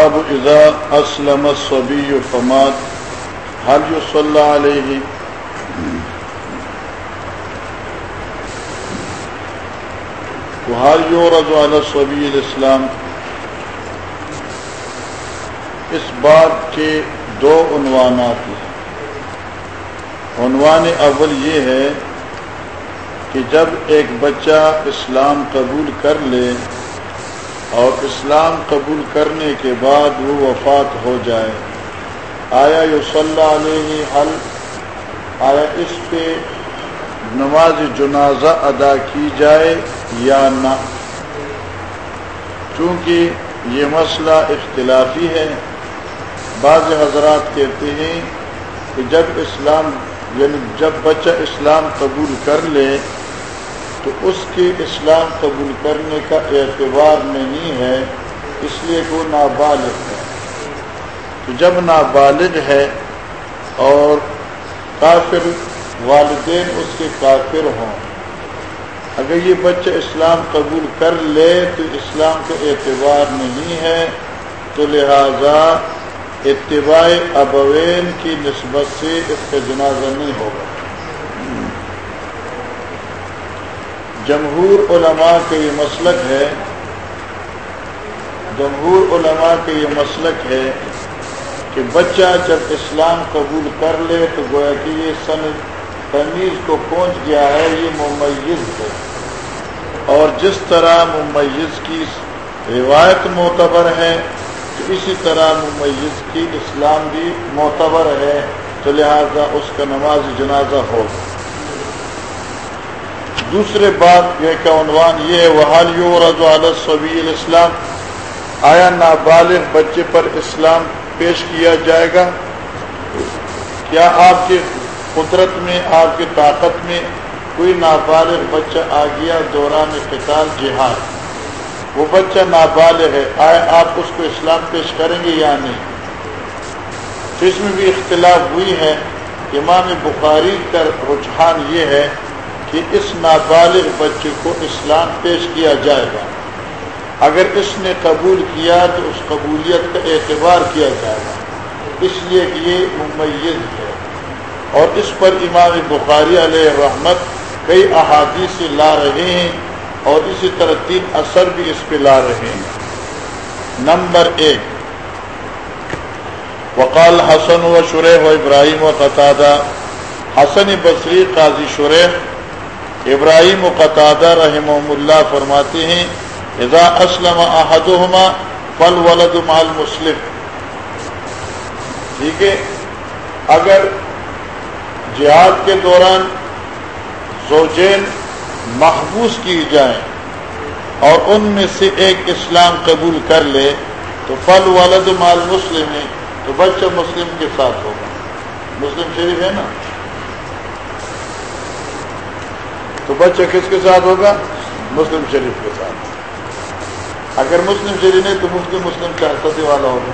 باب اذا اسلم الصبي فمات، هل يصلى عليه؟ وهل يورد على الصبي الاسلام؟ اس بات کے دو عنوانات ہیں۔ عنوان اول یہ ہے کہ جب ایک بچہ اسلام قبول کر لے اور اسلام قبول کرنے کے بعد وہ وفات ہو جائے۔ آیا یو صلی علیہ حل، آیا اس پہ نماز جنازہ ادا کی جائے یا نہ؟ چونکہ یہ مسئلہ اختلافی ہے۔ بعض حضرات کہتے ہیں کہ جب اسلام یعنی جب بچہ اسلام قبول کر لے تو اس کے اسلام قبول کرنے کا اعتبار نہیں ہے، اس لیے وہ نابالغ ہے۔ تو جب نابالغ ہے اور کافر والدین اس کے کافر ہوں، اگر یہ بچہ اسلام قبول کر لے تو اسلام کا اعتبار نہیں ہے، تو لہذا اتباع ابوین کی نسبت سے اس کا جنازہ نہیں ہوگا۔ جمہور علماء کے یہ مسلک ہے، جمہور علماء کے یہ مسلک ہے کہ بچہ جب اسلام قبول کر لے تو گویا کہ یہ سن تمیز کو پہنچ گیا ہے، یہ ممیز ہے۔ اور جس طرح ممیز کی روایت معتبر ہے، تو اسی طرح ممیز کی اسلام بھی معتبر ہے۔ تو لہذا اس کا نماز جنازہ ہوگا۔ دوسرے بات یہ کا عنوان یہ ہے وہ حال یو رضوی اسلام آیا نابالغ بچے پر اسلام پیش کیا جائے گا؟ کیا آپ کی قدرت میں، آپ کی طاقت میں کوئی نابالغ بچہ آ گیا دوران قتال جہاد؟ وہ بچہ نابالغ ہے، آیا آپ اس کو اسلام پیش کریں گے یا نہیں؟ تو اس میں بھی اختلاف ہوئی ہے۔ امام بخاری کا رجحان یہ ہے کہ اس نابالغ بچے کو اسلام پیش کیا جائے گا۔ اگر اس نے قبول کیا تو اس قبولیت کا اعتبار کیا جائے گا۔ اس لیے کہ یہ ممیز ہے۔ اور اس پر امام بخاری علیہ رحمت کئی احادیث لا رہے ہیں اور اسی طرح تین اثر بھی اس پہ لا رہے ہیں۔ نمبر ایک۔ وقال حسن و شریح و ابراہیم و قطادہ حسن بصری قاضی شریح ابراہیم و قطع رحم اللہ فرماتے ہیں، اذا اسلم احدهما فالولد مع المسلم. ٹھیک ہے؟ اگر جہاد کے دوران زوجین محبوس کی جائیں اور ان میں سے ایک اسلام قبول کر لے، تو فل ولد مال مسلم ہے، تو بچہ مسلم کے ساتھ ہوگا۔ مسلم شریف ہے نا؟ تو بچہ کس کے ساتھ ہوگا؟ مسلم شریف کے ساتھ۔ اگر مسلم شریف نہیں تو مفتی مسلم کا سطح والا ہوگا۔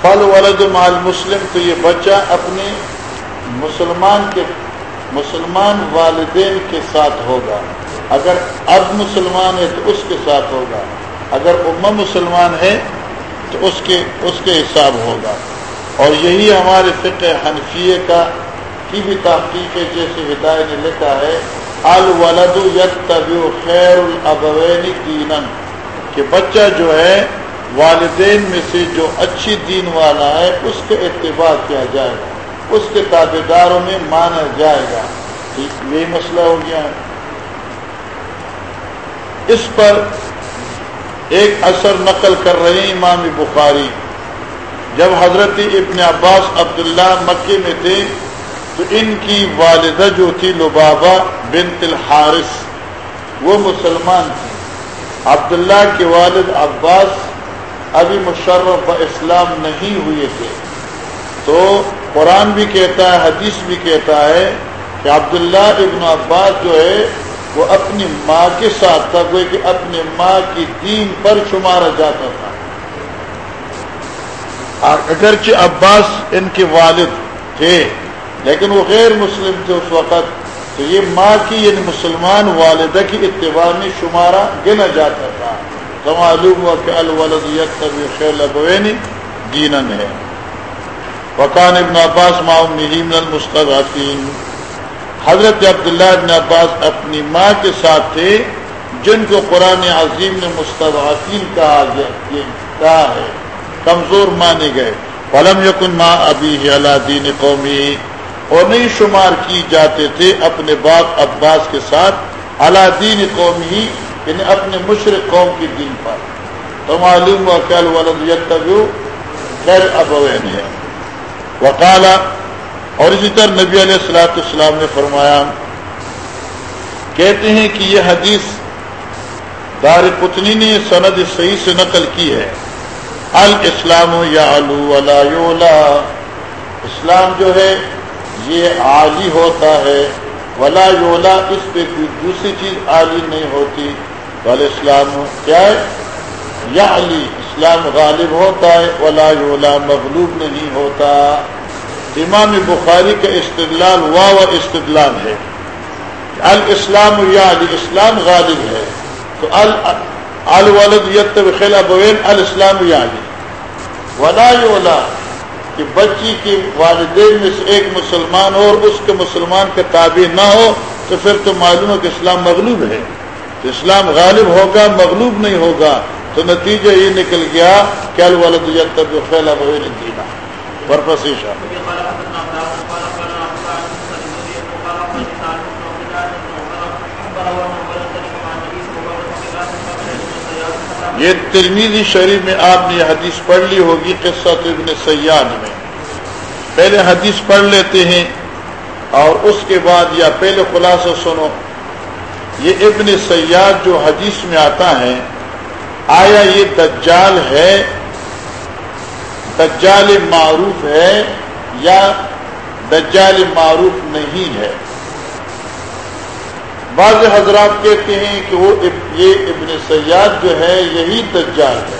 فل ولد مال مسلم تو یہ بچہ اپنے مسلمان کے مسلمان والدین کے ساتھ ہوگا۔ اگر اب مسلمان ہے تو اس کے ساتھ ہوگا۔ اگر امہ مسلمان ہے تو اس کے اس کے حساب ہوگا۔ اور یہی ہمارے فقہ حنفیے کا کی بھی تحقیق ہے جیسے ہدایت نے لکھا ہے۔ الولد یتبع خیر الابوین دینن کہ بچہ جو ہے، والدین میں سے جو اچھی دین والا ہے، اس کے اتباع کیا جائے گا۔ اس کے تابے داروں میں مانا جائے گا۔ یہی مسئلہ ہو گیا۔ ہے اس پر ایک اثر نقل کر رہے ہیں امام بخاری۔ جب حضرت ابن عباس عبداللہ مکے میں تھے تو ان کی والدہ جو تھی لبابا بنت الحارث، وہ مسلمان تھی عبداللہ کے والد عباس ابھی مشرف اسلام نہیں ہوئے تھے۔ تو قرآن بھی کہتا ہے، حدیث بھی کہتا ہے کہ عبداللہ ابن عباس جو ہے، وہ اپنی ماں کے ساتھ تھا وہ کہ اپنی ماں کی دین پر شمارا جاتا تھا۔ اگرچہ عباس ان کے والد تھے لیکن وہ غیر مسلم تھے اس وقت، تو یہ ماں کی یعنی مسلمان والدہ کی اتباع میں شمارہ گنا جاتا تھا۔ تو معلوم ہوا کہ الولد یکتب دینن ہے۔ وقان ابن عباس معاون من المستضعفین۔ حضرت عبداللہ ابن عباس اپنی ماں کے ساتھ تھے، جن کو قرآن عظیم نے مستضعفین کہا کہا ہے۔ کمزور مانے گئے۔ فلم یکن ماں ابھی اللہ دین قومی۔ اور نہیں شمار کی جاتے تھے اپنے باپ عباس کے ساتھ اللہ دین قومی یعنی اپنے مشرق قوم کی دین پر۔ تو معلوم ہوا کہ خیر ابوین ہے۔ وقالا اور اسی طرح نبی علیہ السلاۃ السلام نے فرمایا، کہتے ہیں کہ یہ حدیث دار پتنی نے سند صحیح سے نقل کی ہے۔ الاسلام یا یولا۔ اسلام جو ہے یہ عالی ہوتا ہے۔ ولا یولا اس پہ کوئی دوسری چیز عالی نہیں ہوتی۔ وال اسلام کیا ہے؟ یا علی اسلام غالب ہوتا ہے۔ ولا یولا مغلوب نہیں ہوتا۔ امام بخاری کا استدلال وا و استدلال ہے۔ الاسلام یا علی اسلام غالب ہے۔ تو الولد یتب خلا بوین الاسلام یا علی ولا یولا کہ بچی کی والدین میں سے ایک مسلمان ہو اور اس کے مسلمان کے تابع نہ ہو تو پھر تو معلوم ہے کہ اسلام مغلوب ہے۔ تو اسلام غالب ہوگا، مغلوب نہیں ہوگا۔ تو نتیجہ یہ نکل گیا کہ الولد یتب خلا بوین دینا پرپس یہ ترمیزی شریف میں آپ نے یہ حدیث پڑھ لی ہوگی قصہ ابن سیاد میں۔ پہلے حدیث پڑھ لیتے ہیں اور اس کے بعد یا پہلے خلاصہ سنو۔ یہ ابن سیاد جو حدیث میں آتا ہے، آیا یہ دجال ہے؟ دجال معروف ہے یا دجال معروف نہیں ہے؟ بعض حضرات کہتے ہیں کہ وہ یہ ابن سیاد جو ہے، یہی دجال ہے۔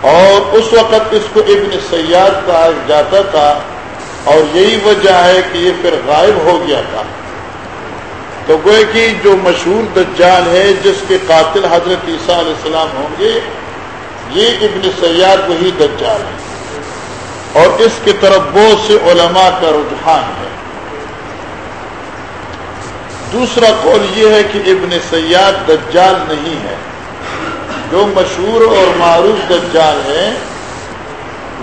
اور اس وقت اس کو ابن سیاد کہا جاتا تھا اور یہی وجہ ہے کہ یہ پھر غائب ہو گیا تھا۔ تو گوئے کہ جو مشہور دجال ہے، جس کے قاتل حضرت عیسیٰ علیہ السلام ہوں گے، یہ ابن سیاد وہی دجال ہے۔ اور اس کی طرف بہت سے علماء کا رجحان ہے۔ دوسرا قول یہ ہے کہ ابن سیاد دجال نہیں ہے۔ جو مشہور اور معروف دجال ہے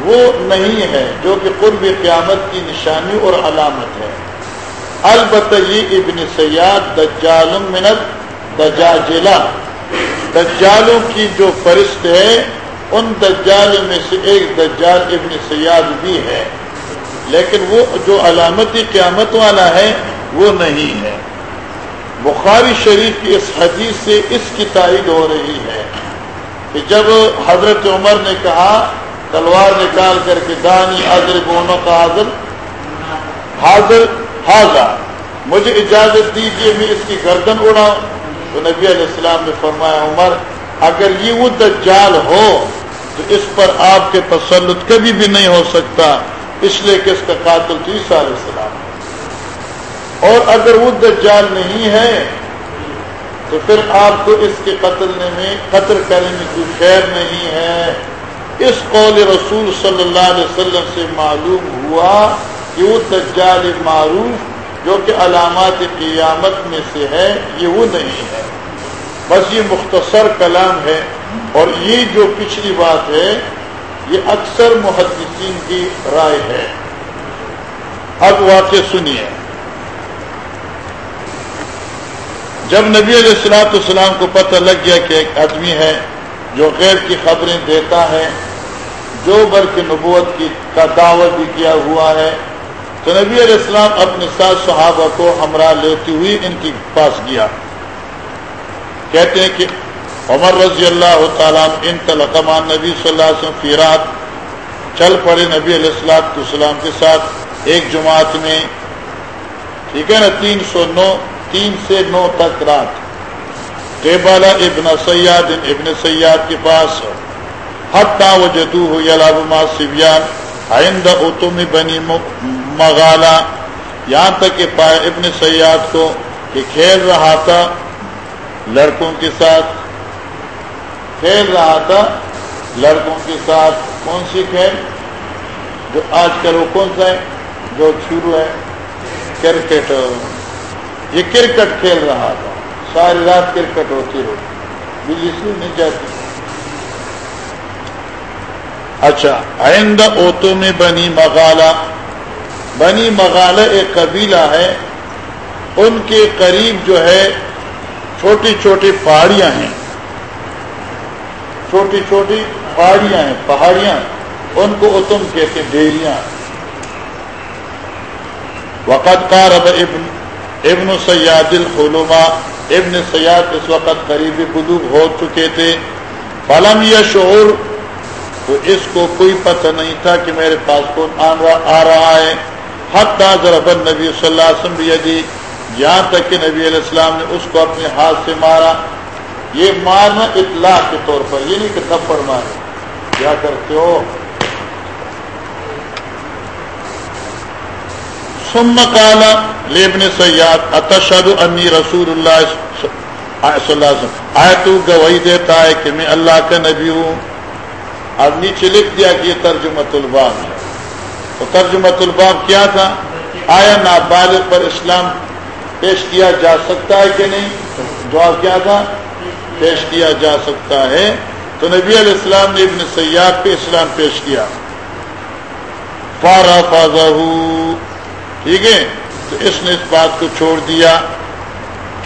وہ نہیں ہے جو کہ قرب قیامت کی نشانی اور علامت ہے۔ البتہ یہ ابن سیاد دجال منت دجاجلا دجالوں کی جو فرست ہے، ان دجال میں سے ایک دجال ابن سیاد بھی ہے۔ لیکن وہ جو علامتی قیامت والا ہے، وہ نہیں ہے۔ بخاری شریف کی اس حدیث سے اس کی تائید ہو رہی ہے کہ جب حضرت عمر نے کہا، تلوار نکال کر کے دانی حضر بونوں کا حاضر حاضر حاضر، مجھے اجازت دیجیے میں اس کی گردن اڑاؤں۔ تو نبی علیہ السلام نے فرمایا، عمر، اگر یہ وہ دجال ہو، تو اس پر آپ کے تسلط کبھی بھی نہیں ہو سکتا۔ اس لیے کہ اس کا قاتل تو عیسیٰ علیہ السلام اور اگر وہ دجال نہیں ہے، تو پھر آپ کو اس کے قتل میں قتل کرنے میں کوئی خیر نہیں ہے۔ اس قول رسول صلی اللہ علیہ وسلم سے معلوم ہوا کہ وہ دجال معروف جو کہ علامات قیامت میں سے ہے، یہ وہ نہیں ہے۔ بس یہ مختصر کلام ہے اور یہ جو پچھلی بات ہے، یہ اکثر محدثین کی رائے ہے۔ اب واقع سنیے۔ جب نبی علیہ السلاۃ السلام کو پتہ لگ گیا کہ ایک آدمی ہے جو غیر کی خبریں دیتا ہے، جو بر نبوت کی کا دعوت بھی کیا ہوا ہے، تو نبی علیہ السلام اپنے ساتھ صحابہ کو ہمراہ لیتے ہوئے ان کے پاس گیا۔ کہتے ہیں کہ عمر رضی اللہ تعالیٰ ان تلقمان نبی صلی اللہ علیہ وسلم فیرات چل پڑے نبی علیہ السلاط السلام کے ساتھ ایک جماعت میں، ٹھیک ہے نا، تین سو نو تین سے نو تک رات۔ بالا ابن سیاد ابن سیاد کے پاس۔ حتہ و جدو ہو سبیان آئند اتم بنی مغالا۔ یہاں تک کہ پائے ابن سیاد کو کہ کھیل رہا تھا لڑکوں کے ساتھ۔ کھیل رہا تھا لڑکوں کے ساتھ۔ کون سی کھیل؟ جو آج کل وہ کون سا ہے؟ جو شروع ہے کرکٹ۔ یہ کرکٹ کھیل رہا تھا۔ ساری رات کرکٹ ہوتی رہتی بجلی سے نہیں جاتی۔ اچھا آئندہ اوتوں میں بنی مغالہ۔ بنی مغالہ ایک قبیلہ ہے۔ ان کے قریب جو ہے، چھوٹی چھوٹی پہاڑیاں ہیں۔ چھوٹی چھوٹی پہاڑیاں ہیں، پہاڑیاں۔ ان کو اتم کہتے ڈیریاں۔ وقت کا رب ابن ابن سیاد الخلوما ابن سیاد اس وقت قریبی بزرگ ہو چکے تھے۔ فلم یا شعور تو اس کو کوئی پتہ نہیں تھا کہ میرے پاس کون آ رہا ہے۔ حد تاضر ابن نبی صلی اللہ علیہ وسلم دی یہاں تک کہ نبی علیہ السلام نے اس کو اپنے ہاتھ سے مارا۔ یہ مارنا اطلاع کے طور پر، یہ نہیں کہ تھپڑ مارے۔ کیا کرتے ہو؟ سم کالا لیبن سیاد اتشد انی رسول اللہ صلی اللہ علیہ وسلم آئے تو گواہی دیتا ہے کہ میں اللہ کا نبی ہوں؟ اب نیچے لکھ دیا کہ یہ ترجمت الباب ہے۔ تو ترجمت الباب کیا تھا؟ آیا نابالغ پر اسلام پیش کیا جا سکتا ہے کہ نہیں؟ جواب کیا تھا؟ پیش کیا جا سکتا ہے۔ تو نبی علیہ السلام نے ابن سیاد پہ اسلام پیش کیا۔ فارا فاضا ٹھیک ہے؟ تو اس نے اس بات کو چھوڑ دیا۔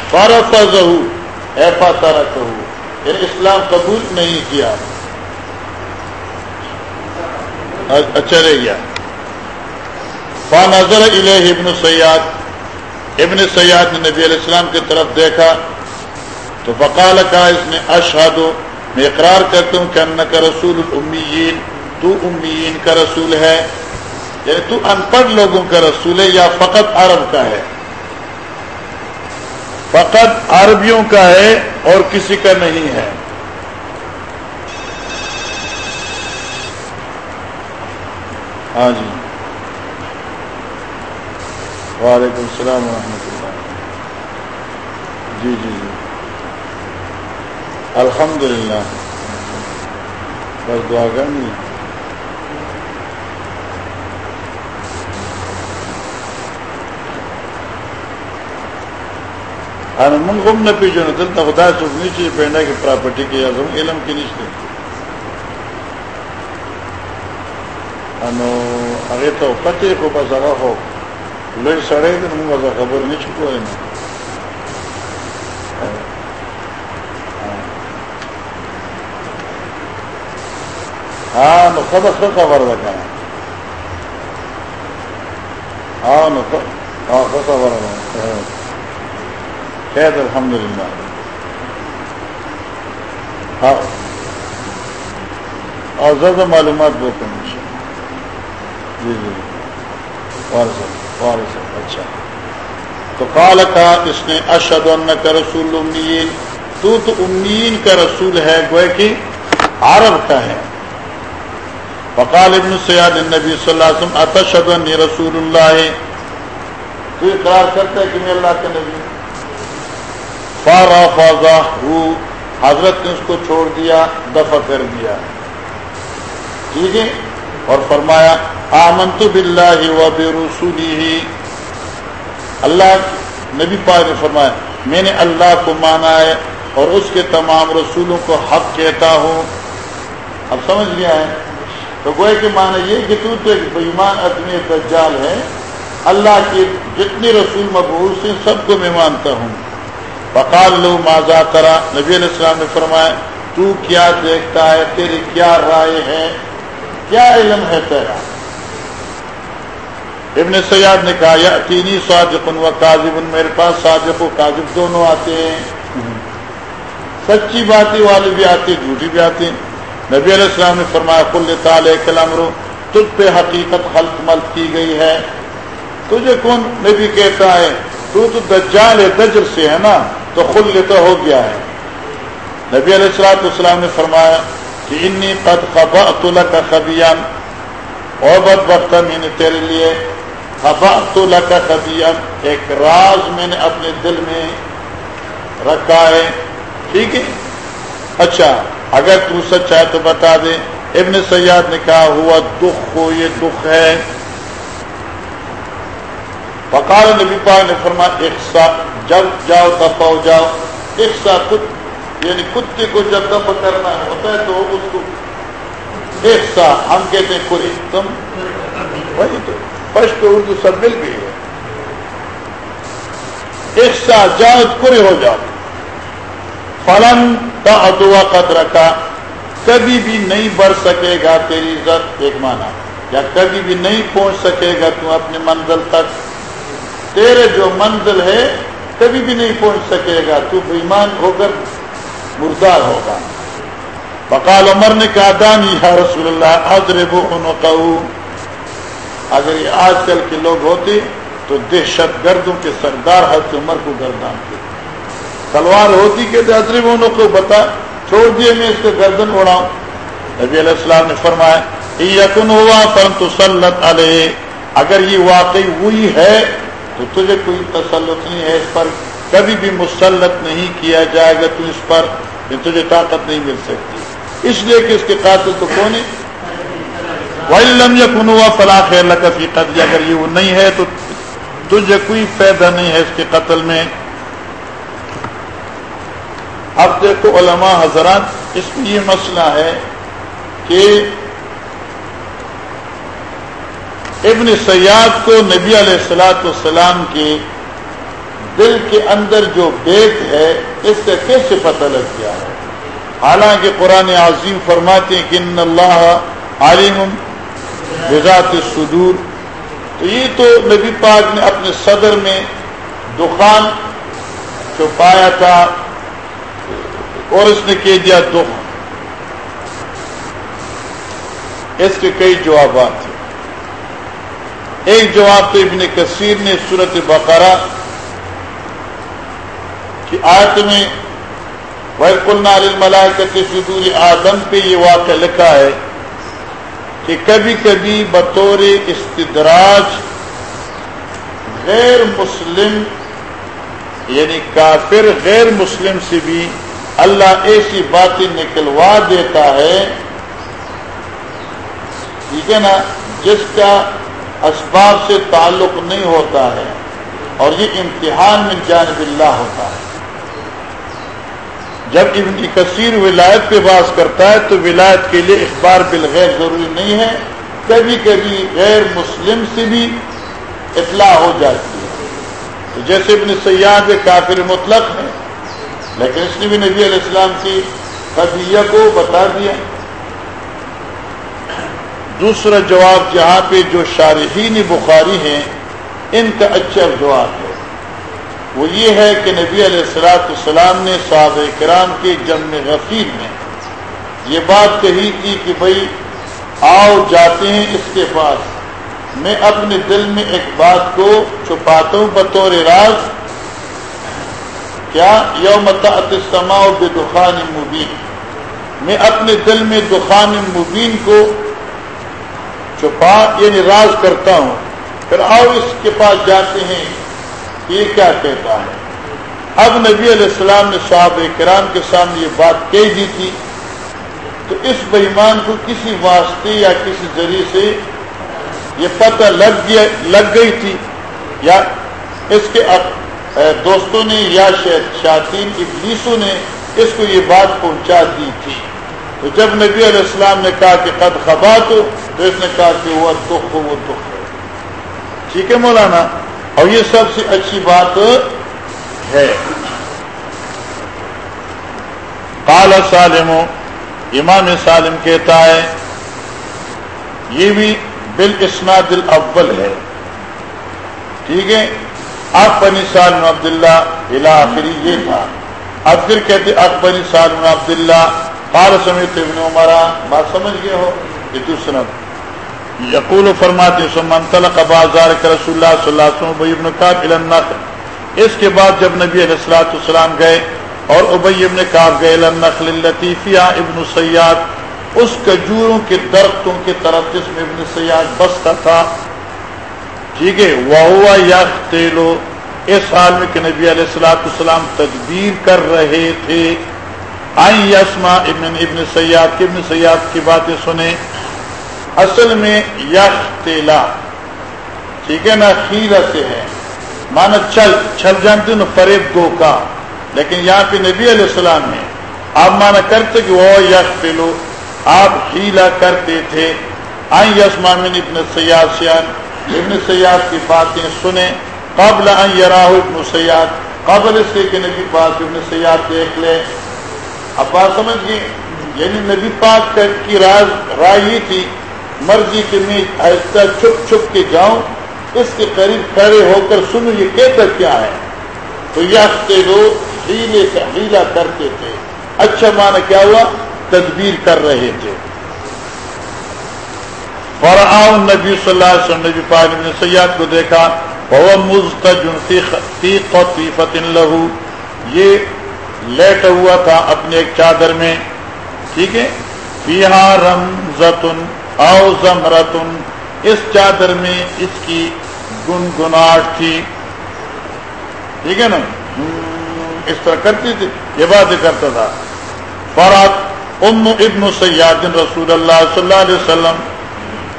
فارا فاضا اے پاتارا یعنی اسلام قبول نہیں کیا۔ اچھا رہ گیا۔ فا نظر الہ ابن سیاد ابن سیاد نے نبی علیہ السلام کی طرف دیکھا۔ تو بقال کا اس نے، اشہد، میں اقرار کرتا ہوں کہ ان کا رسول امیین تو امیین کا رسول ہے۔ یعنی تو ان پڑھ لوگوں کا رسول ہے یا فقط عرب کا ہے؟ فقط عربیوں کا ہے اور کسی کا نہیں ہے۔ ہاں جی۔ وعلیکم السلام ورحمۃ اللہ۔ جی جی جی۔ الحمد للہ بس دعا کرنی من غم نہ پیچھو نہ دلتا خدا چوک نیچے پہننا کی پراپرٹی کی اعظم علم کی نیچے انو هغه ته پته کو بس هغه هو لوی سړی دی موږ دا خبر نه شو کوی نه ها نو خبر څه خبر ده کنه نو ها خبر ده خیر الحمدلله ها او زده معلومات بکن جی،, جی جی وارث اچھا۔ تو قال کا اس نے اشد کا رسول امین تو تو امین کا رسول ہے گوئے کہ عرب کا ہے۔ فقال ابن سیاد النبی صلی اللہ علیہ وسلم اتشد انی رسول اللہ۔ تو اقرار کرتا ہے کہ میں اللہ کے نبی فارا فاضا حضرت نے اس کو چھوڑ دیا، دفع کر دیا۔ ٹھیک ہے؟ اور فرمایا، آمنت باللہ و برسولی اللہ، نبی پاک نے فرمایا، میں نے اللہ کو مانا ہے اور اس کے تمام رسولوں کو حق کہتا ہوں۔ اب سمجھ لیا ہے؟ تو گوئے کہ مانا یہ کہ تو ایک بےمان ادمی دجال ہے۔ اللہ کے جتنے رسول مقبوض ہیں، سب کو میں مانتا ہوں۔ بقال لو ماضا کرا نبی علیہ السلام نے فرمایا، تو کیا دیکھتا ہے؟ تیری کیا رائے ہے؟ کیا علم ہے تیرا؟ ابن سیاد نے کہا یا تینی صادق و کاذب میرے پاس صادق و کاذب دونوں آتے ہیں۔ سچی باتیں والے بھی آتے جھوٹی بھی آتے نبی علیہ السلام نے فرمایا کل تعالی کلام رو تجھ پہ حقیقت خلط ملت کی گئی ہے۔ تجھے کون نبی کہتا ہے؟ تو تو دجال ہے دجر سے ہے نا۔ تو خل تو ہو گیا ہے۔ نبی علیہ السلام السلام نے فرمایا کہ انی قد خبا خبأت لك خبیان اور بد بخت میں نے تیرے لیے خبا خبأت لك خبیان ایک راز میں نے اپنے دل میں رکھا ہے۔ ٹھیک ہے۔ اچھا اگر تو سچ ہے تو بتا دے۔ ابن سیاد نے کہا، ہوا دکھ ہو یہ دکھ ہے۔ پکار نبی پاک نے فرما ایک سا جب جاؤ تب پاؤ جاؤ ایک سا کت یعنی کتے کو جب دم کرنا ہوتا ہے تو اس کو ایک سا، ہم کہتے ہیں کری تم، وہی تو، پشت اردو سب مل گئی ہے۔ ایک سا جاؤ کری ہو جاؤ۔ فلن کا ادوا قد رکھا کبھی بھی نہیں بڑھ سکے گا تیری عزت، ایک مانا یا کبھی بھی نہیں پہنچ سکے گا تو اپنے منزل تک۔ تیرے جو منزل ہے کبھی بھی نہیں پہنچ سکے گا، تو بیمان ہو کر مردار ہوگا۔ بقال عمر نے کہا، دانی ہے رسول اللہ حضرب اگر یہ آج کل کے لوگ ہوتے، تو دہشت گردوں کے سردار حضرت عمر کو گردان کے تلوار ہوتی کہ حضرب کو بتا، چھوڑ دیے میں اس کو گردن اڑاؤں۔ نبی علیہ السلام نے فرمایا یقن ہوا پرنتو سلط علیہ۔ اگر یہ واقعی ہوئی ہے تو تجھے کوئی تسلط نہیں ہے اس پر، کبھی بھی مسلط نہیں کیا جائے گا تو اس پر کہ تجھے طاقت نہیں مل سکتی۔ اس لیے کہ اس کے قاتل تو کون ہے کن اللہ کا فی قتل، اگر یہ وہ نہیں ہے تو تجھے کوئی فائدہ نہیں ہے اس کے قتل میں۔ اب دیکھو علماء حضرات، اس میں یہ مسئلہ ہے کہ ابن سیاد کو نبی علیہ السلاۃ والسلام کے دل کے اندر جو بیت ہے، اس سے کیسے پتہ لگ گیا ہے۔ حالانکہ قرآن عظیم فرماتے ہیں کہ ان اللہ عالم بذات صدور تو یہ تو نبی پاک نے اپنے صدر میں دخان چھپایا تھا اور اس نے کہہ دیا دکھ اس کے کئی جوابات ہیں۔ ایک جواب تو ابن کثیر نے صورت بقرہ کی آیت میں صدور آدم پہ یہ واقعہ لکھا ہے کہ کبھی کبھی بطور استدراج غیر مسلم یعنی کافر غیر مسلم سے بھی اللہ ایسی باتیں نکلوا دیتا ہے۔ ٹھیک ہے نا؟ جس کا اسباب سے تعلق نہیں ہوتا ہے اور یہ امتحان میں جانب اللہ ہوتا ہے۔ جب ابن کثیر ولایت پہ باس کرتا ہے تو ولایت کے لیے اخبار بالغیر ضروری نہیں ہے، کبھی کبھی غیر مسلم سے بھی اطلاع ہو جاتی ہے۔ تو جیسے ابن سیاد کافر مطلق ہے، لیکن اس نے بھی نبی علیہ السلام کی قدیہ کو بتا دیا۔ دوسرا جواب جہاں پہ جو شارحین بخاری ہیں، ان کا اچھا جواب ہے۔ وہ یہ ہے کہ نبی علیہ السلاۃ السلام نے صحابہ کرام کے جم غفیر میں یہ بات کہی تھی کہ بھائی آؤ جاتے ہیں اس کے پاس۔ میں اپنے دل میں ایک بات کو چھپاتا ہوں بطور راز۔ کیا؟ یوم سما بے دخان مبین۔ میں اپنے دل میں دخان مبین کو چھپا یعنی راز کرتا ہوں، پھر آؤ اس کے پاس جاتے ہیں، یہ کیا کہتا ہے؟ اب نبی علیہ السلام نے صاحب کرام کے سامنے یہ بات کہہ دی تھی، تو اس بےمان کو کسی واسطے یا کسی ذریعے سے یہ پتہ لگ گیا، لگ گئی تھی۔ یا اس کے دوستوں نے یا شاطین ابلیسوں نے اس کو یہ بات پہنچا دی تھی۔ تو جب نبی علیہ السلام نے کہا کہ قد خبا تو اس نے کہا کہ وہ دکھ وہ دکھ ہے۔ ٹھیک ہے مولانا؟ اور یہ سب سے اچھی بات ہے۔ کالا سالم، امام سالم کہتا ہے، یہ بھی بال اسناد الاول ہے۔ ٹھیک ہے؟ آپ بنی سالم عبداللہ آخری یہ تھا۔ اب پھر کہتے اب بنی سالم عبداللہ، قال سمیت ابن عمرہ بات سمجھ گئے ہو؟ یہ دوسرا یقول فرماتے سمن طلق بازار کے رسول اللہ صلی اللہ علیہ وسلم ابن کعب الى النخل۔ اس کے بعد جب نبی علیہ الصلوۃ والسلام گئے اور ابی ابن کعب گئے الى النخل التي ابن سیاد، اس کجوروں کے درختوں کی طرف جس میں ابن سیاد بستا تھا۔ ٹھیک ہے وہ یختلو اس حال میں کہ نبی علیہ الصلوۃ والسلام تدبیر کر رہے تھے۔ آئی یسما ابن ابن سیاد ابن سیاد کی باتیں سنیں۔ اصل میں یش تیلا ٹھیک ہے نا، خیرہ سے ہے۔ مانا چل چل جانتے نا، فریب گو کا۔ لیکن یہاں پہ نبی علیہ السلام نے آپ مانا کرتے کہ وہ یش تیلو آپ ہیلا کرتے تھے۔ آئی یسما من ابن سیاد سیان ابن سیاد کی باتیں سنیں۔ قبل ان یراہ ابن سیاد۔ قبل اس کے کہ نبی پاک ابن سیاد دیکھ لے۔ اب بات سمجھ گئی یعنی نبی پاک کی راز، رائے یہ تھی مرضی کے میں ایسا چھپ چھپ کے جاؤں، اس کے قریب کھڑے ہو کر سنو یہ کہتا کیا ہے۔ تو یہ لوگ ہیلے کا ہیلا کرتے تھے۔ اچھا مانا کیا ہوا؟ تدبیر کر رہے تھے۔ اور آؤ نبی صلی اللہ علیہ وسلم، نبی پاک نے سیاد کو دیکھا وہ مستقف لہو یہ لیٹ ہوا تھا اپنے ایک چادر میں۔ ٹھیک ہے؟ بہار رمزتن او زمرتن، اس چادر میں اس کی گنگناٹ تھی۔ ٹھیک ہے نا؟ اس طرح کرتی تھی، یہ بات کرتا تھا۔ فرات ام ابن سیاد، رسول اللہ صلی اللہ علیہ وسلم،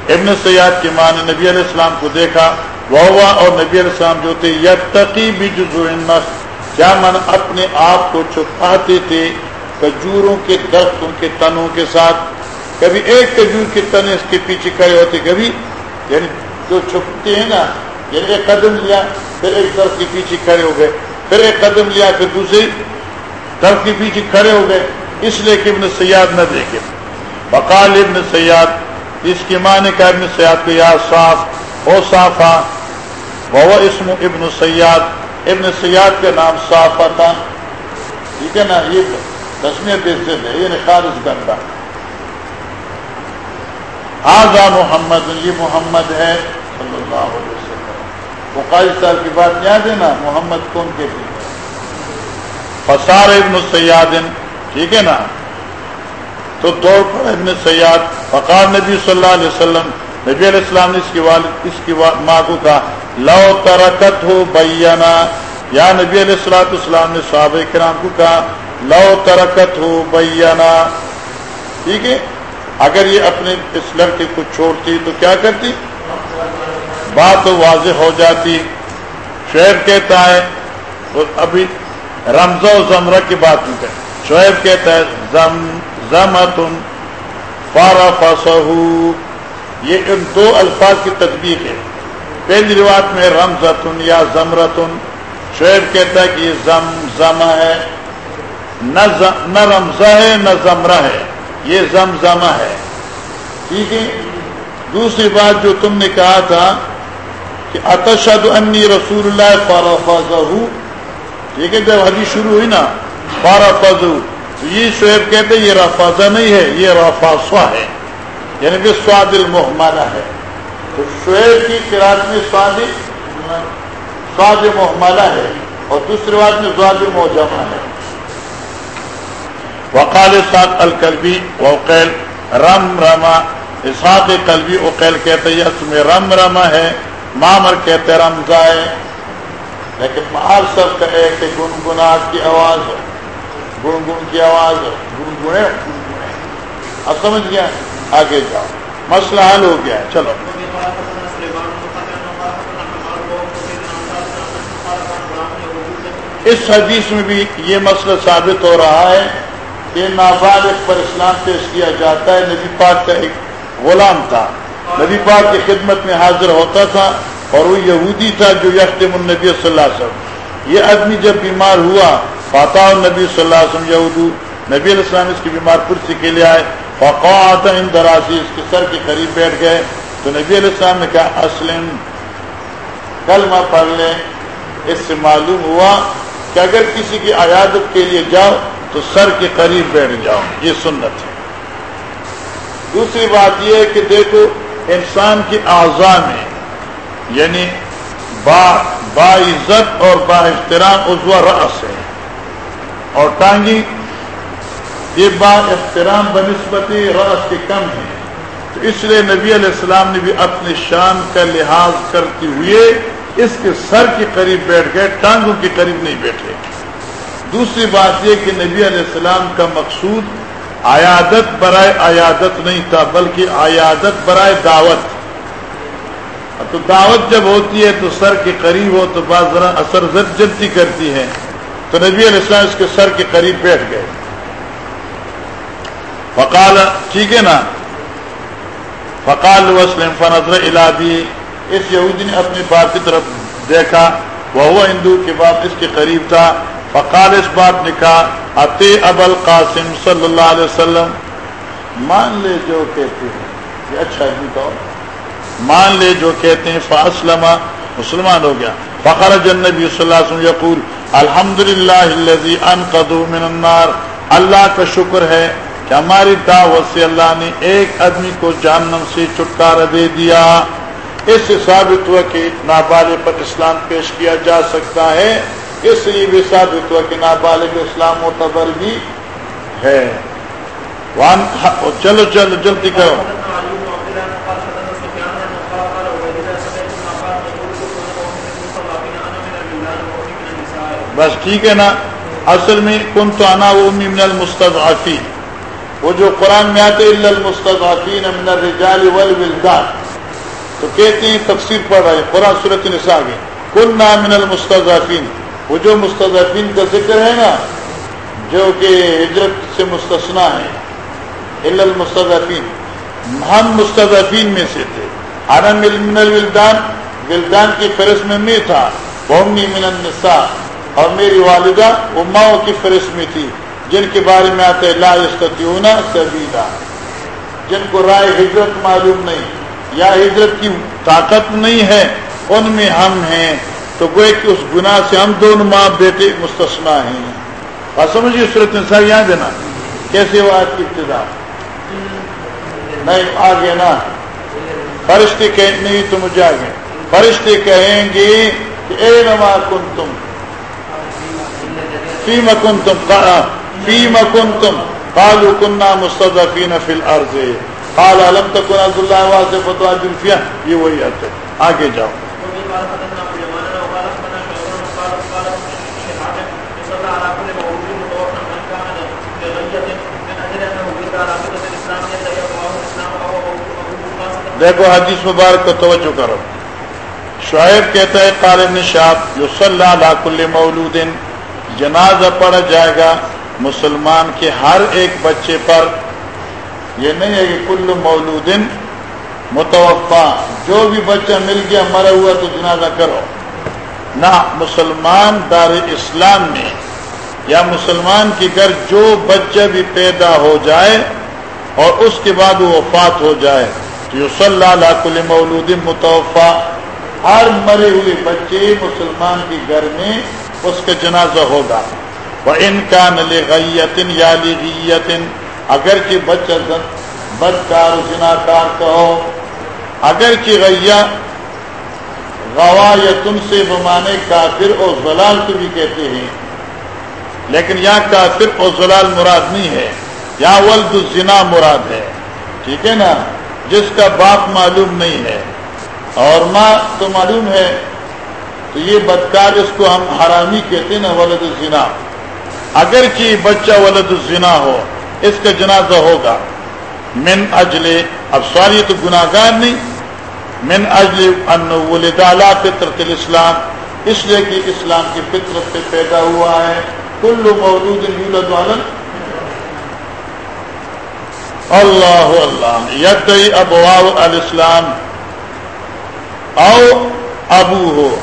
ابن سیاد کی ماں نے نبی علیہ السلام کو دیکھا۔ وہ ہوا اور نبی علیہ السلام جو تھے، یتقی بجزو النخ کیا من اپنے آپ کو چھپاتے تھے کجوروں کے درختوں کے تنوں کے ساتھ؟ کبھی ایک کجور کے تن اس کے پیچھے کھڑے ہوتے، کبھی یعنی جو چھپتے ہیں نا یعنی ایک قدم لیا، پھر ایک درخت کے پیچھے کھڑے ہو گئے، پھر ایک قدم لیا، پھر دوسرے درخت کے پیچھے کھڑے ہو گئے۔ اس لیے کہ ابن سیاد نہ دیکھے۔ بقال ابن سیاد، اس کی ماں نے ابن سیاد کو، یا صاف ہو صافا وہ اسم ابن سیاد۔ ابن سیاد کا نام صافہ تھا۔ ٹھیک ہے نا؟ یہ تسمیت بے ہے، یہ خالص گندا آزا محمد، یہ محمد ہے، صلی اللہ علیہ وسلم. بخاری صاحب کی بات یاد ہے نا؟ محمد کون کے تھے؟ فسار ابن سیاد، ٹھیک ہے نا؟ تو دوڑ پر ابن سیاد فقار نبی صلی اللہ علیہ وسلم، نبی علیہ السلام نے اس کی والد، اس کی ماں کو کہا، لو ترکت ہو بینا. یا نبی علیہ السلاۃ السلام نے صحابہ کرام کو کہا، لو ترکت ہو بینا. ٹھیک ہے؟ اگر یہ اپنے اس لڑکے کو چھوڑتی تو کیا کرتی؟ بات واضح ہو جاتی۔ شعیب کہتا ہے ابھی رمضا و زمرہ کی بات نہیں کریں شعیب کہتا ہے، زم، زمتن فارا فسہو یہ ان دو الفاظ کی تدبیر ہے۔ پہلی روایت میں رمزتن یا زمرتن۔ شعیب کہتا ہے کہ یہ زم زما ہے۔ نہ رمزہ ہے، نہ زمرہ ہے۔ یہ زم زما ہے۔ ٹھیک ہے؟ دوسری بات جو تم نے کہا تھا کہ اتشد انی رسول اللہ فارفاظ ٹھیک ہے؟ جب حدیث شروع ہوئی نا فارفاظ تو یہ شعیب کہتے یہ رفاظہ نہیں ہے، یہ رفاسوا ہے۔ یعنی کہ سواد المحملہ ہے۔ تو شعیب کی قرآن میں سواد سواد محملہ ہے اور دوسری بات میں سواد موجمہ ہے۔ وقال سات القلبی، وقیل رم رما، اسحاق قلبی، وقیل کہتے ہیں اس میں رم رما ہے، مامر کہتے رمزا ہے۔ لیکن مار سب کہے کہ گنگناٹ کی آواز ہے۔ گنگن کی آواز ہے۔ گنگنے اب سمجھ گیا؟ آگے جاؤ۔ مسئلہ حل ہو گیا چلو۔ اس حدیث میں بھی یہ مسئلہ ثابت ہو رہا ہے۔ کہ نابالغ پر اسلام پیش کیا جاتا ہے۔ نبی پاک کا ایک غلام تھا۔ نبی پاک کی خدمت میں حاضر ہوتا تھا اور وہ یہودی تھا جو یختم النبی صلی اللہ علیہ وسلم۔ یہ آدمی جب بیمار ہوا فاتح النبی صلی اللہ علیہ وسلم یہود، نبی علیہ السلام اس کی بیمار کرسی کے لیے آئے۔ فقات ان دراسی اس کے سر کے قریب بیٹھ گئے۔ تو نبی علیہ السلام نے کہا، اسلم، کلمہ پڑھ لیں۔ اس سے معلوم ہوا کہ اگر کسی کی عیادت کے لیے جاؤ تو سر کے قریب بیٹھ جاؤ، یہ سنت ہے۔ دوسری بات یہ ہے کہ دیکھو، انسان کی اعضاء میں یعنی با باعزت اور با احترام عضو رأس ہے۔ اور ٹانگی، یہ بات احترام بنسبت رأس کے کم ہے۔ تو اس لیے نبی علیہ السلام نے بھی اپنے شان کا لحاظ کرتے ہوئے اس کے سر کے قریب بیٹھ گئے، ٹانگوں کے قریب نہیں بیٹھے۔ دوسری بات یہ کہ نبی علیہ السلام کا مقصود عیادت برائے عیادت نہیں تھا، بلکہ عیادت برائے دعوت۔ تو دعوت جب ہوتی ہے تو سر کے قریب ہو تو بعض ذرا اثر زد جلتی کرتی ہے تو نبی علیہ السلام اس کے سر کے قریب بیٹھ گئے۔ فقال، ٹھیک ہے نا؟ فقال وسلم فنظر الابی اس یہودی نے اپنی باپ کی طرف دیکھا۔ وہ ہندو کے باپ اس کے قریب تھا۔ فقال اس بات نے کہا اتے اب القاسم صلی اللہ علیہ وسلم، مان لے جو کہتے ہیں۔ یہ اچھا آدمی تو مان لے جو کہتے ہیں، فاسلم، مسلمان ہو گیا۔ فخر جنبی صلی اللہ علیہ وسلم، یقول الحمد للہ من النار۔ اللہ کا شکر ہے کہ ہماری دعوت سے اللہ نے ایک آدمی کو جہنم سے چھٹکارا دے دیا۔ اس سے ثابت ہوا کہ نابالغ پر اسلام پیش کیا جا سکتا ہے۔ اس لیے بھی ثابت ہوا کہ نابالغ اسلام معتبر بھی ہے۔ وان چلو چلو، جلدی کرو۔ بس ٹھیک ہے نا۔ اصل میں کن تو انا وہ من المستضعفین۔ وہ جو قرآن میں آتے الا المستضعفین من الرجال والولدان۔ تو کہتے ہیں، تفسیر پڑھ رہے ہیں، قرآن صورت نساء میں۔ کن من المستضعفین۔ وہ جو مستضعفین کا ذکر ہے نا، جو کہ ہجرت سے مستثنا ہے الا ہم مستضعفین میں سے تھے۔ انا من الولدان، ولدان کی فہرست میں میں تھا۔ وہ من النساء۔ اور میری والدہ وہ ماؤں کی فہرست میں تھی، جن کے بارے میں آتے لا استطیعون سبیلا۔ جن کو رائے ہجرت معلوم نہیں۔ یا ہجرت کی طاقت نہیں ہے، ان میں ہم ہیں۔ تو گوئے کہ اس گناہ سے ہم دونوں ماں بیٹے مستثنا ہیں۔ اور سمجھیے صورت انسان یہاں دینا کیسے وہ آج کی ابتدا؟ نہیں، آگے نا۔ فرشتے کہیں، نہیں تو مجھے آگے۔ فرشتے کہیں گے کہ اے نما کن تم فیم کنتم فیم کنتم، قالوا كنا مستضعفين في الارض۔ قال لم تكن عبد یہ وہی آتے آگے جاؤ۔ دیکھو حدیث مبارک کو توجہ کرو۔ شعیب کہتا ہے قالب نشاب یصلی علی کل مولود، جنازہ پڑا جائے گا مسلمان کے ہر ایک بچے پر۔ یہ نہیں ہے کہ کل مولود متوفا جو بھی بچہ مل گیا، مرا ہوا تو جنازہ کرو۔ نہ مسلمان دار اسلام میں یا مسلمان کے گھر جو بچہ بھی پیدا ہو جائے اور اس کے بعد وہ وفات ہو جائے۔ تو کل مولود متوفا ہر مرے ہوئے بچے مسلمان کے گھر میں اس کا جنازہ ہوگا۔ وہ ان کا نلغیتن یا لغیتن اگر کی بچہ بدکار جناکار کہو اگر کی غیا غوا یا تم سے بمانے کافر اور زلال کو بھی کہتے ہیں۔ لیکن یہاں کافر اور زلال مراد نہیں ہے، یا ولد الزنا مراد ہے۔ ٹھیک ہے نا؟ جس کا باپ معلوم نہیں ہے اور ماں تو معلوم ہے، تو یہ بدکار اس کو ہم حرامی کہتے ہیں نا، ولد الزنا۔ اگر کی بچہ ولد الزنا ہو، اس کا جنازہ ہوگا۔ من اجل اب سوال یہ تو گناہ گار نہیں۔ من اجل ان ولد علی فطرت الاسلام۔ اس لیے کہ اسلام کی فطرت پہ پیدا ہوا ہے۔ کل مولود یولد علی۔ اللہ اللہ، یدعی ابواء الاسلام او ابو ہو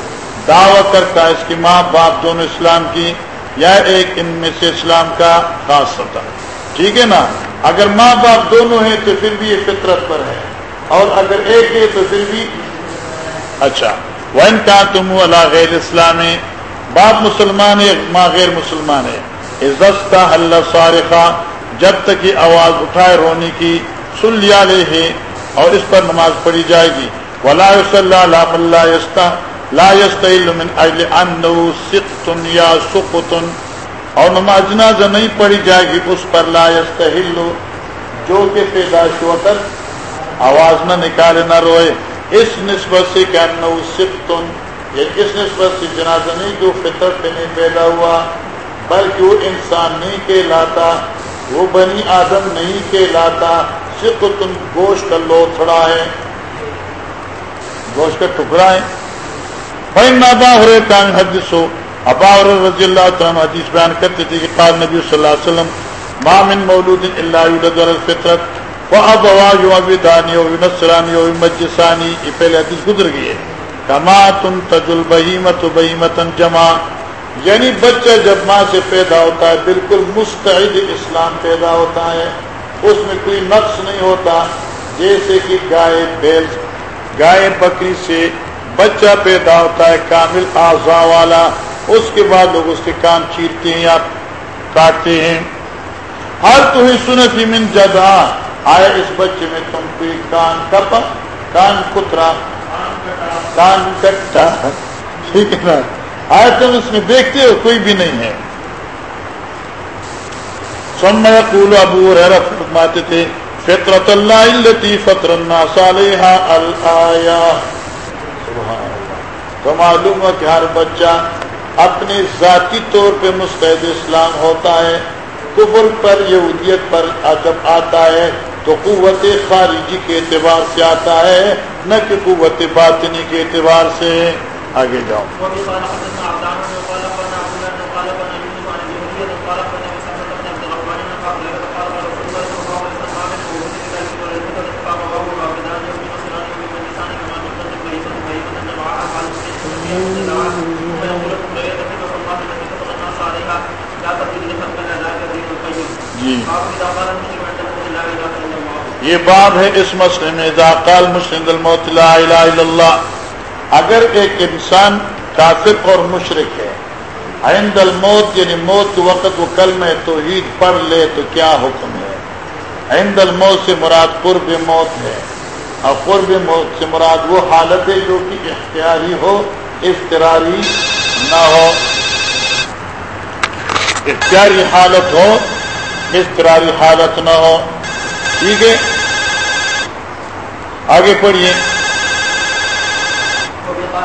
دعوی کرتا ہے اس کی ماں، باپ دونوں اسلام کی، یا ایک ان میں سے اسلام کا خاص ہوتا ٹھیک ہے نا؟ اگر ماں، باپ دونوں ہیں تو پھر بھی یہ فطرت پر ہے۔ اور اگر ایک ہے تو پھر بھی۔ اچھا۔ ون کا تم اللہ غیر اسلام ہے باپ مسلمان ہے، ماں غیر مسلمان ہے۔ عزت کا اللہ صارفہ جب تک یہ آواز اٹھائے رونے کی، سن لیا لے ہے اور اس پر نماز پڑھی جائے گی۔ ولا صلی اللہ اللہ لا يستحل من اجل انه سقط یا سقط اور نماز جنازہ نہیں پڑھی جائے گی، اس پر لا يستحل جو کہ پیدا پیدائش وقت آواز نہ نکالے، نہ روئے۔ اس نسبت سے کہ انه سقط یہ یعنی اس نسبت سے جنازہ نہیں جو فطر پہ نہیں پیدا ہوا، بلکہ وہ انسان نہیں کہلاتا۔ وہ بنی آدم نہیں کہلاتا صرف تم گوشت کا لو تھوڑا ہے۔ گوشت کا ٹکڑا ہے۔ بھائی نابا ہو رہے کام حدیث ہو ابا رضی اللہ عنہ حدیث بیان کرتے تھے کہ قال نبی صلی اللہ علیہ وسلم، ما من مولود الا يولد على الفطرت وابوا يعبداني وينصراني ويمجساني یہ پہلے حدیث گزر گئی ہے۔ کما تن تجل بہیمت بہیمتن جمع یعنی بچہ جب ماں سے پیدا ہوتا ہے، بالکل مستعد اسلام پیدا ہوتا ہے۔ اس میں کوئی نقص نہیں ہوتا۔ جیسے کہ گائے بیل، گائے بکری سے بچہ پیدا ہوتا ہے، کامل اعضاء والا۔ اس کے بعد لوگ اس کے کان چیرتے ہیں یا کاٹتے ہیں۔ ہر تو سنتی من جگہ آیا اس بچے میں تم کوئی کان کپا، کان کترا، کان کٹا۔ ٹھیک ہے نا؟ آئے تم اس میں دیکھتے ہو، کوئی بھی نہیں ہے۔ سن یقول ابو رحرف فرماتے تھے فطرت اللہ التی فطر الناس علیہا الایا تو معلوم ہے کہ ہر بچہ اپنے ذاتی طور پہ مستعد اسلام ہوتا ہے۔ کفر پر، یہودیت پر جب آتا ہے۔ تو قوت خارجی کے اعتبار سے آتا ہے، نہ کہ قوت باطنی کے اعتبار سے۔ آگے جاؤ۔ جی۔ یہ باب ہے اس مسئلے میں ذاقال مسلم الموت لا الہ الا اللہ اگر ایک انسان کافر اور مشرق ہے، عند الموت یعنی موت وقت وہ کلمہ توحید پڑھ لے تو کیا حکم ہے؟ عند الموت سے مراد قرب موت ہے۔ اور قرب موت سے مراد وہ حالت ہے جو کہ اختیاری ہو، افتراری نہ ہو۔ اختیاری حالت ہو اضطراری حالت نہ ہو۔ ٹھیک ہے؟ آگے پڑھیے۔ اب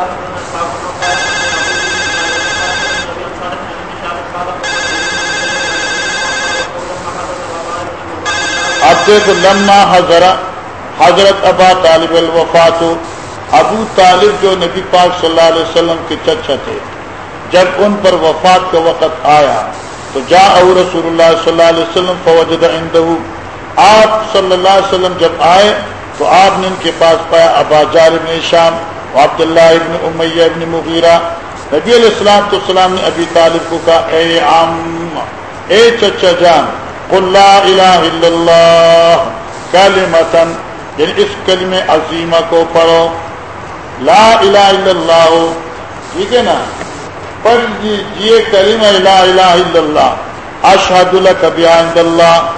دیکھو لما حضرت حضرت ابا طالب الوفات ابو طالب جو نبی پاک صلی اللہ علیہ وسلم کے چچا تھے، جب ان پر وفات کا وقت آیا، تو جا او رسول اللہ صلی اللہ علیہ وسلم فوجد عنده آپ صلی اللہ علیہ وسلم جب آئے، تو آپ نے ان کے پاس پایا ابا جار ابن شام عبداللہ ابن امیہ ابن مغیرہ نبی علیہ السلام تو السلام نے ابی طالب کو کہا، اے عام اے چچا جان، قل لا الہ الا اللہ کلمتن یعنی اس کلمہ عظیمہ کو پڑھو۔ لا الہ الا اللہ، ٹھیک ہے نا؟ پڑھ لیجیے کریم الہ الہ الا اللہ، اشہد اللہ کبھی اللہ۔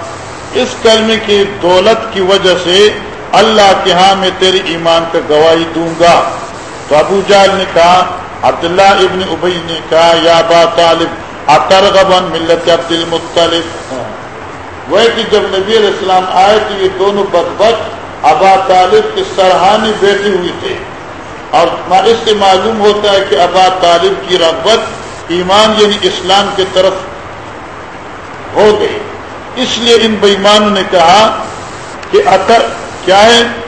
اس کلمے کی دولت کی وجہ سے اللہ کے ہاں میں تیری ایمان کا گواہی دوں گا۔ تو ابو جال نے کہا، عبداللہ ابن ابئی نے کہا، یا با طالب، اترغبن ملت عبد المطلب۔ وہ کہ جب نبی علیہ السلام آئے تو یہ دونوں بدبت ابا طالب کے سرحانی بیٹھے ہوئے تھے۔ اور اس سے معلوم ہوتا ہے کہ ابا طالب کی رغبت ایمان یعنی اسلام کی طرف ہو گئی۔ اس لیے ان بےمانوں نے کہا کہ اطر کیا ہے؟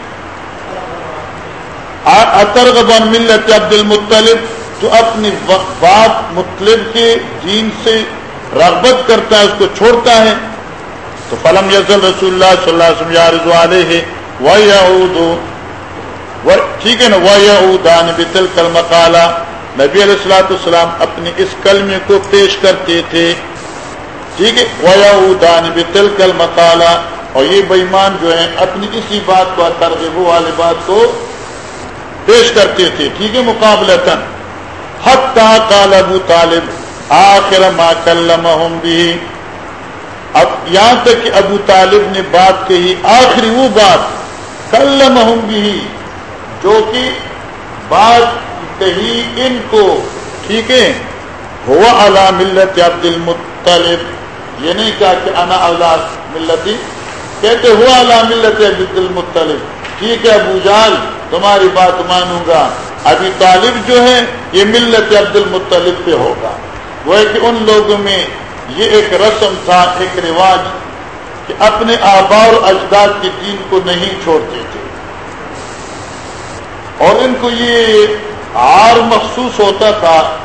اطر ملت عبد المطلب جو اپنی باپ مطلب کے دین سے رغبت کرتا ہے، اس کو چھوڑتا ہے۔ تو فلم یزل رسول اللہ صلی اللہ علیہ وسلم یا رضو علیہ ٹھیک ہے نا وہ دان بتل کل مکالا نبی علیہ السلاۃ السلام اپنے اس کلمے کو پیش کرتے تھے۔ ٹھیک ہے وہ دان بتل کل مکالا اور یہ بےمان جو ہے اپنی اسی بات کو ترغیب والے بات کو پیش کرتے تھے ٹھیک ہے مقابلہ تن حق کال ابو طالب، آخر ما کلمہم بھی اب یہاں تک کہ ابو طالب نے بات کہی، آخری وہ بات، کلمہم بھی جو کہ بات کہیں ان کو، ٹھیک ہے؟ ہوا اللہ ملت عبد المطلب یہ نہیں کہا کہ انا اللہ ملتی۔ کہتے ہوا اللہ ملت عبد المطلب، ٹھیک ہے ابو جال تمہاری بات مانوں گا۔ ابھی طالب جو ہے یہ ملت عبد المطلب پہ ہوگا۔ وہ ہے کہ ان لوگوں میں یہ ایک رسم تھا، ایک رواج کہ اپنے آبا اور اجداد کے دین کو نہیں چھوڑتے تھے۔ اور ان کو یہ ہار محسوس ہوتا تھا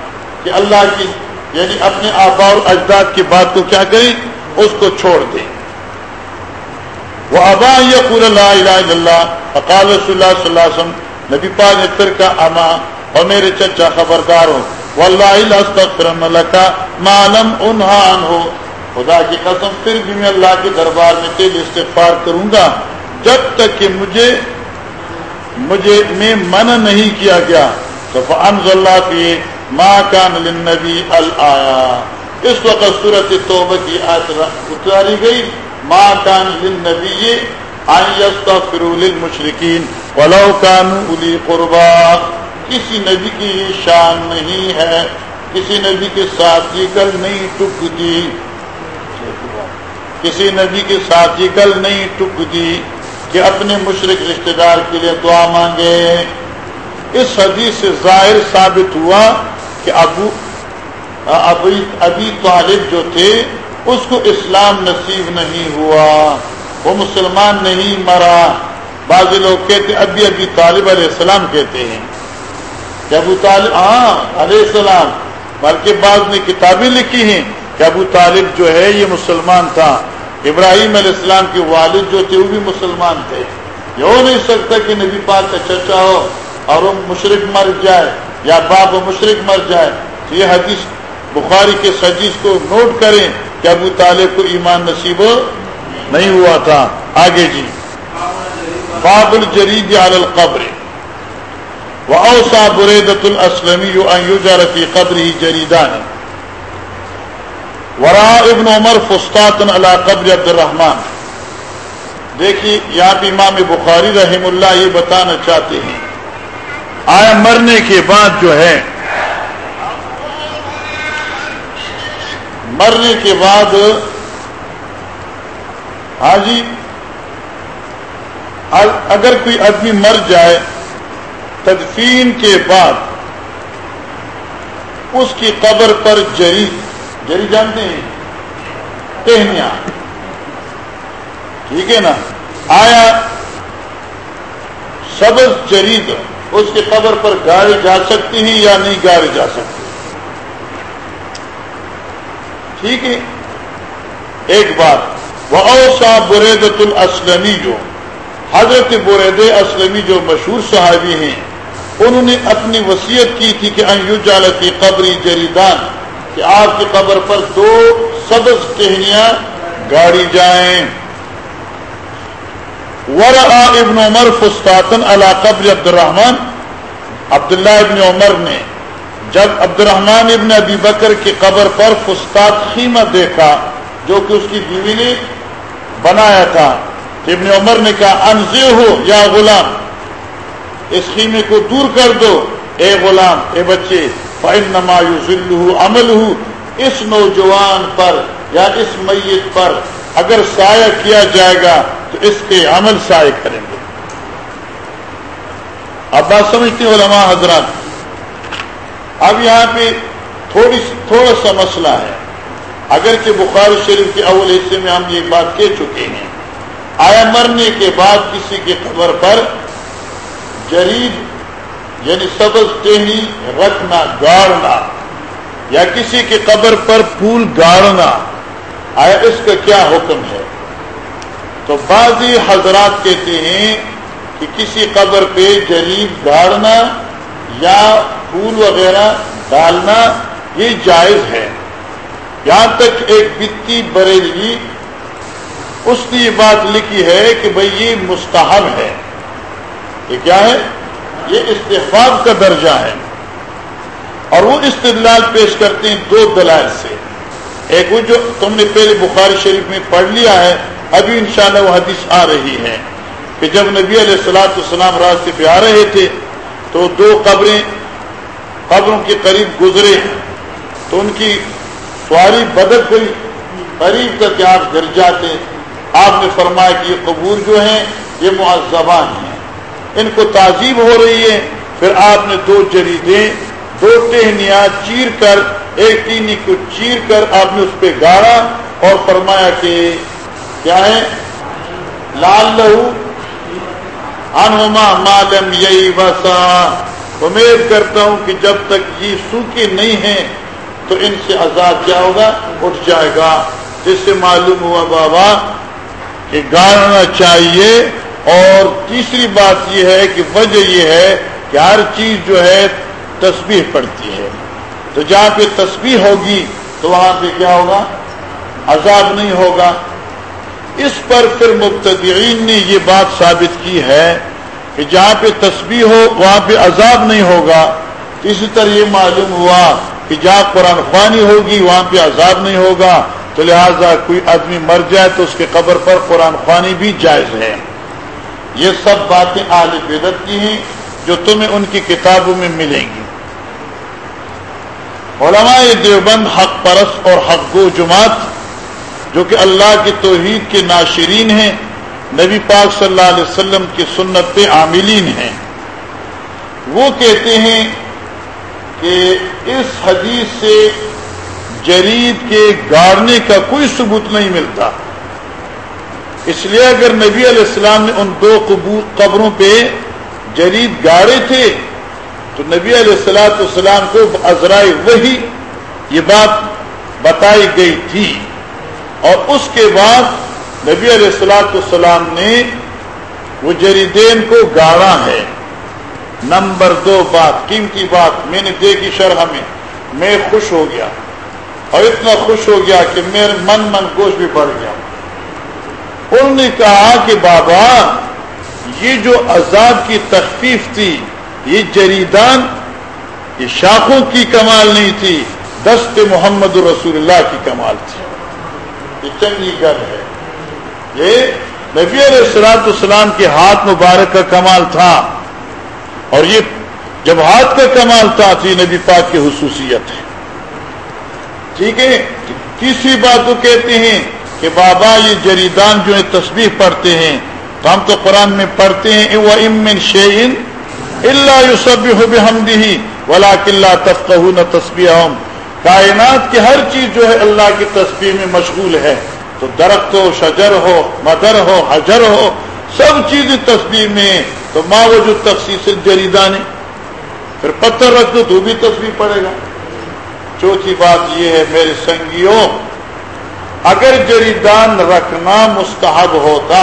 کہ اللہ کی یعنی اپنے آبا اور اجداد کی بات کو کیا کریں اس کو چھوڑ دیں۔ وہ ابا یہ اللہ الہ الا اللہ اقال رسول اللہ صلی اللہ علیہ وسلم، نبی پاک نے پھر کا اما اور میرے چچا خبردار ہو واللہ کا معلوم انہان ہو خدا کی قسم، پھر بھی میں اللہ کے دربار میں تیل استغفار کروں گا۔ جب تک کہ مجھے مجھے میں منع نہیں کیا گیا۔ تو فنز اللہ کی ماں کان لنبی الایا اس وقت صورت توبہ کی آیت اتاری گئی۔ ماں کان لنبی للمشرکین ولو کانوا اولی قربا کسی نبی کی شان نہیں ہے، کسی نبی کے ساتھ یہ گل نہیں ٹک دی کسی نبی کے ساتھ یہ گل نہیں ٹک دی کہ اپنے مشرق رشتہ دار کے لیے دعا مانگے۔ اس حدیث سے ظاہر ثابت ہوا کہ ابو ابھی ابھی طالب جو تھے اس کو اسلام نصیب نہیں ہوا، وہ مسلمان نہیں مرا۔ بعض لوگ کہتے ابھی ابھی طالب علیہ السلام کہتے ہیں۔ کہ ابو طالب ہاں علیہ السلام۔ بلکہ بعض نے کتابیں لکھی ہیں کہ ابو طالب جو ہے، یہ مسلمان تھا۔ ابراہیم علیہ السلام کے والد جو تھے، وہ بھی مسلمان تھے۔ یہ ہو نہیں سکتا کہ نبی پاک کا چچا ہو اور وہ مشرق مر جائے یا باپ مشرق مر جائے۔ تو یہ حدیث بخاری کے سجیز کو نوٹ کریں کہ ابو طالب کو ایمان نصیب نہیں ہوا تھا۔ آگے جی۔ باب الجرید علی القبر۔ واوصى بريدة الاسلمي ان يجر في قبره جريدان۔ وراء ابن عمر فسطاط على قبر عبد الرحمن۔ دیکھیے، یہاں پہ امام بخاری رحم اللہ یہ بتانا چاہتے ہیں۔ آیا مرنے کے بعد جو ہے مرنے کے بعد ہاں جی اگر کوئی آدمی مر جائے، تدفین کے بعد اس کی قبر پر جری جری جانتے ہیں؟ ٹہنیاں۔ ٹھیک ہے نا؟ آیا سبز جرید اس کی قبر پر گاڑی جا سکتی ہیں یا نہیں گاڑی جا سکتی؟ ٹھیک ہے؟ ایک بات وہ اوسا بریدت الاسلمی جو، حضرت برید اسلمی جو مشہور صحابی ہیں، انہوں نے اپنی وصیت کی تھی کہ کی قبری جریدان کہ آپ کی قبر پر دو سبز ٹہنیاں گاڑی جائیں۔ ورا ابن عمر فستاطن علا قبر عبد الرحمان عبداللہ ابن عمر نے جب عبد الرحمان ابن ابی بکر کی قبر پر فستاد خیمہ دیکھا، جو کہ اس کی بیوی نے بنایا تھا ابن عمر نے کہا انزے ہو یا غلام، اس خیمے کو دور کر دو، اے غلام، اے بچے نما عمل ہو اس نوجوان پر یا اس میت پر اگر سایہ کیا جائے گا، تو اس کے عمل سائے کریں گے۔ اب بات سمجھتے علماء حضرات اب یہاں پہ تھوڑی تھوڑا سا مسئلہ ہے۔ اگر کہ بخار شریف کے اول حصے میں ہم یہ بات کہہ چکے ہیں۔ آیا مرنے کے بعد کسی کی قبر پر جریب یعنی سبز ٹہنی رکھنا، گاڑنا، یا کسی کی قبر پر پھول گاڑنا، آیا اس کا کیا حکم ہے؟ تو بعضی حضرات کہتے ہیں کہ کسی قبر پہ جریب گاڑنا یا پھول وغیرہ ڈالنا یہ جائز ہے۔ یہاں تک ایک بتی بریلوی اس نے یہ بات لکھی ہے کہ بھئی یہ مستحب ہے۔ یہ کیا ہے؟ یہ استحباب کا درجہ ہے۔ اور وہ استدلال پیش کرتے ہیں دو دلائل سے۔ ایک وہ جو تم نے پہلے بخاری شریف میں پڑھ لیا ہے، ابھی انشاءاللہ وہ حدیث آ رہی ہے کہ جب نبی علیہ السلاۃ السلام راستے پہ آ رہے تھے تو دو قبریں قبروں کے قریب گزرے تو ان کی سواری بدل گئی قریب تک آپ گر جاتے۔ آپ نے فرمایا کہ یہ قبور جو ہیں، یہ معذبان ہیں۔ ان کو تعزیب ہو رہی ہے۔ پھر آپ نے دو جریدیں، دو ٹہنیاں چیر کر، ایک ٹینی کو چیر کر آپ نے اس پہ گاڑا اور فرمایا کہ کیا ہے؟ لال لہو انما مالم یہی وسا امید کرتا ہوں کہ جب تک یہ سوکھے نہیں ہیں تو ان سے عذاب کیا ہوگا؟ اٹھ جائے گا۔ جس سے معلوم ہوا بابا کہ گاڑنا چاہیے اور تیسری بات یہ ہے کہ وجہ یہ ہے کہ ہر چیز جو ہے تسبیح پڑتی ہے۔ تو جہاں پہ تسبیح ہوگی تو وہاں پہ کیا ہوگا؟ عذاب نہیں ہوگا۔ اس پر پھر مبتدئین نے یہ بات ثابت کی ہے کہ جہاں پہ تسبیح ہو، وہاں پہ عذاب نہیں ہوگا۔ اسی طرح یہ معلوم ہوا کہ جہاں قرآن خوانی ہوگی، وہاں پہ عذاب نہیں ہوگا۔ تو لہٰذا کوئی آدمی مر جائے تو اس کے قبر پر قرآن خوانی بھی جائز ہے۔ یہ سب باتیں آل بدت کی ہیں جو تمہیں ان کی کتابوں میں ملیں گی۔ علماء دیوبند، حق پرس اور حق گو جماعت، جو کہ اللہ کی توحید کے ناشرین ہیں نبی پاک صلی اللہ علیہ وسلم کی سنت پہ عاملین ہیں۔ وہ کہتے ہیں کہ اس حدیث سے جرید کے گاڑنے کا کوئی ثبوت نہیں ملتا۔ اس لیے اگر نبی علیہ السلام نے ان دو قبروں پہ جرید گاڑے تھے، تو نبی علیہ السلاۃ السلام کو ازرائے وہی یہ بات بتائی گئی تھی۔ اور اس کے بعد نبی علیہ السلاۃ السلام نے وہ جریدین کو گاڑا ہے۔ نمبر دو بات قیمتی بات؟ میں نے دیکھی شرح میں۔ میں خوش ہو گیا۔ اور اتنا خوش ہو گیا کہ میرے من من گوشت بھی بڑھ گیا۔ انہوں نے کہا کہ بابا، یہ جو عذاب کی تخفیف تھی، یہ جریدان، یہ شاخوں کی کمال نہیں تھی۔ دست محمد رسول اللہ کی کمال تھی۔ یہ چنگی گھر ہے۔ یہ نبی علیہ السلاط السلام کے ہاتھ مبارک کا کمال تھا اور یہ جب ہاتھ کا کمال تھا تو یہ نبی پاک کی خصوصیت ہے۔ ٹھیک ہے؟ تیسری بات وہ کہتے ہیں کہ بابا یہ جریدان جو ہے تصویر پڑھتے ہیں، تو ہم تو قرآن میں پڑھتے ہیں وہ امن شعین اللہ یوسب ہمدی ولا کلّہ تفقہ نہ تصویر کائنات کی ہر چیز جو ہے اللہ کی تصویر میں مشغول ہے۔ تو درخت ہو، شجر ہو مدر ہو، حجر ہو، سب چیزیں تصویر میں تو ماں وہ جو تخصیص جریدان پھر پتھر رکھ دو، تو بھی تصویر پڑے گا۔ چوتھی بات یہ ہے، میرے سنگیوں، اگر جریدان رکھنا مستحب ہوتا،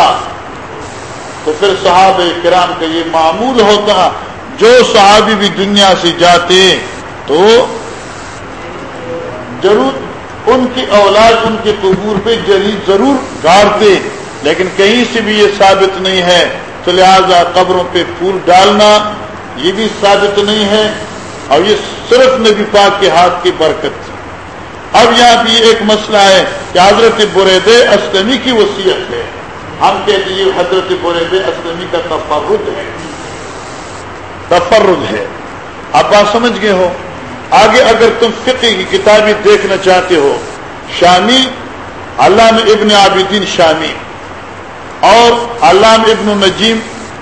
تو پھر صحاب کرام کا یہ معمول ہوتا، جو صحابی بھی دنیا سے جاتے، تو ضرور ان کی اولاد ان کے قبور پہ جرید ضرور گاڑتے، لیکن کہیں سے بھی یہ ثابت نہیں ہے۔ تو لہٰذا قبروں پہ پھول ڈالنا یہ بھی ثابت نہیں ہے۔ اور یہ صرف نبی پاک کے ہاتھ کی برکت تھی۔ اب یہاں بھی ایک مسئلہ ہے کہ حضرت برید اسلمی کی وصیت ہے۔ ہم کے لیے حضرت برید اسلمی کا تفرد ہے۔ تفرد ہے۔ آپ بات سمجھ گئے ہو؟ آگے اگر تم فقہ کی کتابیں دیکھنا چاہتے ہو، شامی علام ابن عابدین شامی اور علام ابن نجیم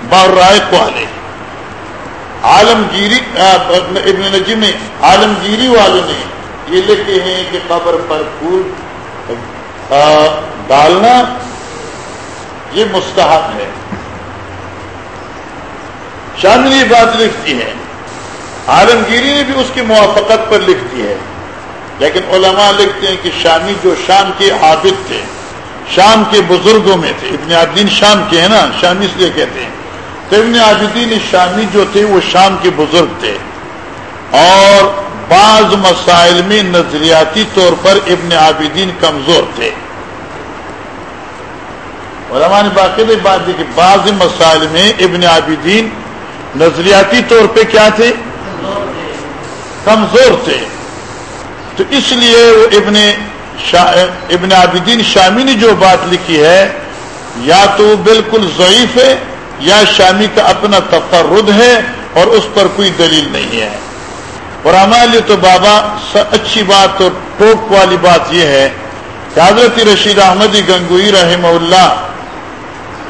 بارائے والے۔ عالمگیری ابن نجیم نے عالمگیری والوں نے یہ لکھے ہیں کہ قبر پر پھول ڈالنا یہ مستحق ہے۔ شامل یہ بات لکھتی ہے۔ عالمگیری نے بھی اس کی موافقت پر لکھتی ہے۔ لیکن علماء لکھتے ہیں کہ شامی جو شام کے عابد تھے، شام کے بزرگوں میں تھے، ابن عابدین شام کے ہیں نا، شامی اس لیے کہتے ہیں۔ تو ابن عابدین شامی جو تھے، وہ شام کے بزرگ تھے۔ اور بعض مسائل میں نظریاتی طور پر ابن عابدین کمزور تھے۔ علماء نے باقی بات دی کہ بعض مسائل میں ابن عابدین نظریاتی طور پہ کیا تھے؟ کمزور تھے۔ تو اس لیے وہ ابن شا... ابن عابدین شامی نے جو بات لکھی ہے، یا تو وہ بالکل ضعیف ہے، یا شامی کا اپنا تفرد ہے اور اس پر کوئی دلیل نہیں ہے۔ اور ہمارے تو بابا اچھی بات اور ٹوک والی بات یہ ہے کہ حضرت رشید احمدی گنگوئی رحم اللہ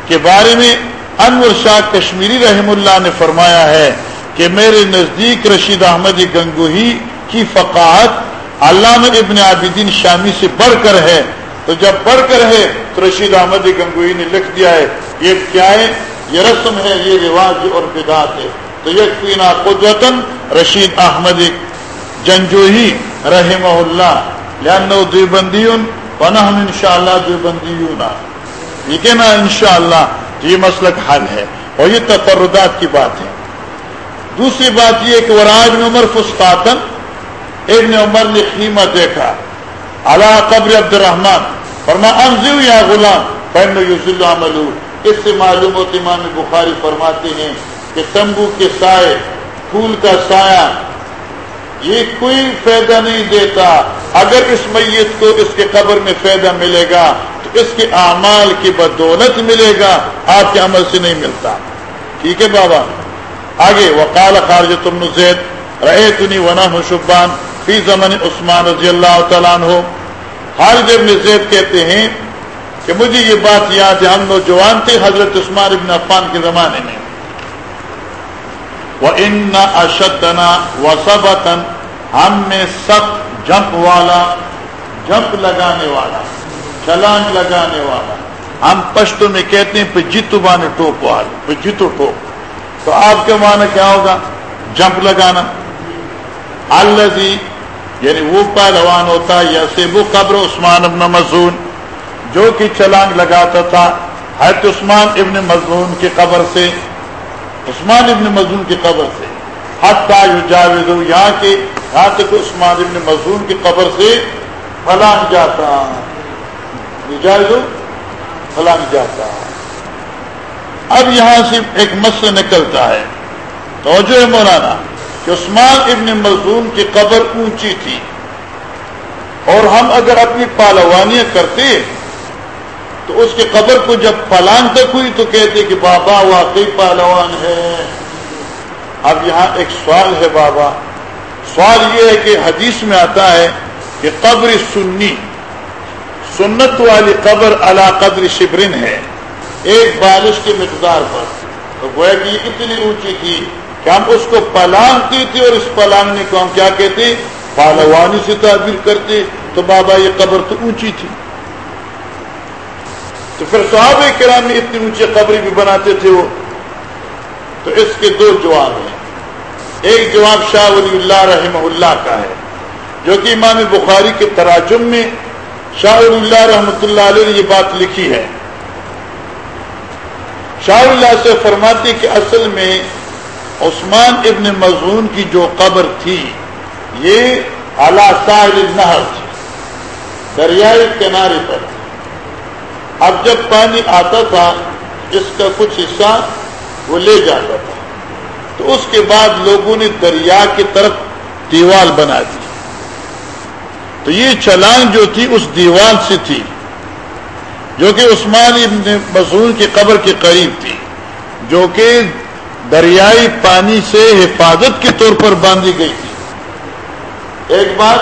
کے بارے میں انور شاہ کشمیری رحم اللہ نے فرمایا ہے کہ میرے نزدیک رشید احمدی گنگوہی کی فقاعت علامہ ابن عابدین شامی سے بڑھ کر ہے۔ تو جب بڑھ کر ہے تو رشید احمد گنگوئی نے لکھ دیا ہے، یہ کیا ہے؟ یہ رسم ہے، یہ رواج اور بدعت ہے۔ تو یقینا قدوتن رشید احمد جنجوہی رحمہ اللہ۔ لانو دیوبندیون ونحن انشاءاللہ دیوبندیون ٹھیک ہے نا انشاءاللہ، یہ مسلک حل ہے اور یہ تفردات کی بات ہے۔ دوسری بات یہ کہ وراج عمر فسطاطن ابن عمر نے خیمہ دیکھا۔ اللہ قبر عبد الرحمان فرما انزو یا غلام فین یوسل عمل اس سے معلوم ہوتی امام بخاری فرماتے ہیں کہ تمبو کے سائے، پھول کا سایہ، یہ کوئی فائدہ نہیں دیتا۔ اگر اس میت کو اس کے قبر میں فائدہ ملے گا، تو اس کے اعمال کی بدولت ملے گا، آپ کے عمل سے نہیں ملتا۔ ٹھیک ہے بابا؟ آگے، وقال خارج تم زید رہے تنی ونا شبان فی زمن عثمان رضی اللہ تعالیٰ عنہ۔ خالد ابن زید کہتے ہیں کہ مجھے یہ بات یاد ہے، ہم نوجوان تھے حضرت عثمان ابن عفان کے زمانے میں۔ وہ ان اشدنا و ہم میں سخت جمپ والا جمپ لگانے والا، چھلانگ لگانے والا۔ ہم پشتوں میں کہتے ہیں، پجیتو بانے ٹوپ والے پجیتو ٹوپ تو آپ کے معنی کیا ہوگا؟ جمپ لگانا۔ اللہ یعنی وہ پہلوان ہوتا یا وہ قبر عثمان ابن مزون جو کہ چلانگ لگاتا تھا حید عثمان ابن مزون کی قبر سے، عثمان ابن مزون کی قبر سے۔ حتیٰ جاوید یہاں کے، یہاں تک عثمان ابن مزون کی قبر سے پھلانگ جاتا۔ جاوید جاتا۔ اب یہاں سے ایک مسئلہ نکلتا ہے۔ توجہ ہے مولانا، کہ عثمان ابن مزون کی قبر اونچی تھی۔ اور ہم اگر اپنی پالوانیاں کرتے، تو اس کی قبر کو جب پلان تک ہوئی، تو کہتے کہ بابا واقعی پالوان ہے۔ اب یہاں ایک سوال ہے بابا۔ سوال یہ ہے کہ حدیث میں آتا ہے کہ قبر سنی، سنت والی قبر اللہ قدر شبرن ہے۔ ایک بارش کی مقدار پر۔ تو گویا کہ یہ اتنی اونچی تھی کہ ہم اس کو پلانگ کی تھی اور اس پلانگنے کو ہم کیا کہتے؟ پالوانی سے تعبیر کرتے، تو بابا یہ قبر تو اونچی تھی۔ تو پھر صحابہ کرام میں اتنی اونچی قبری بھی بناتے تھے وہ۔ تو اس کے دو جواب ہیں۔ ایک جواب شاہ ولی اللہ رحمہ اللہ کا ہے، جو کہ امام بخاری کے تراجم میں شاہ ولی اللہ رحمۃ اللہ علیہ نے یہ بات لکھی ہے۔ شاہ اللہ سے فرماتے کہ اصل میں عثمان ابن مضون کی جو قبر تھی، یہ اعلی ساحل نہر تھی دریائے کنارے پر۔ اب جب پانی آتا تھا، اس کا کچھ حصہ وہ لے جاتا تھا۔ تو اس کے بعد لوگوں نے دریا کی طرف دیوال بنا دی۔ تو یہ چلان جو تھی، اس دیوال سے تھی۔ جو کہ عثمان ابن مضون کی قبر کے قریب تھی، جو کہ دریائی پانی سے حفاظت کے طور پر باندھی گئی تھی۔ ایک بات،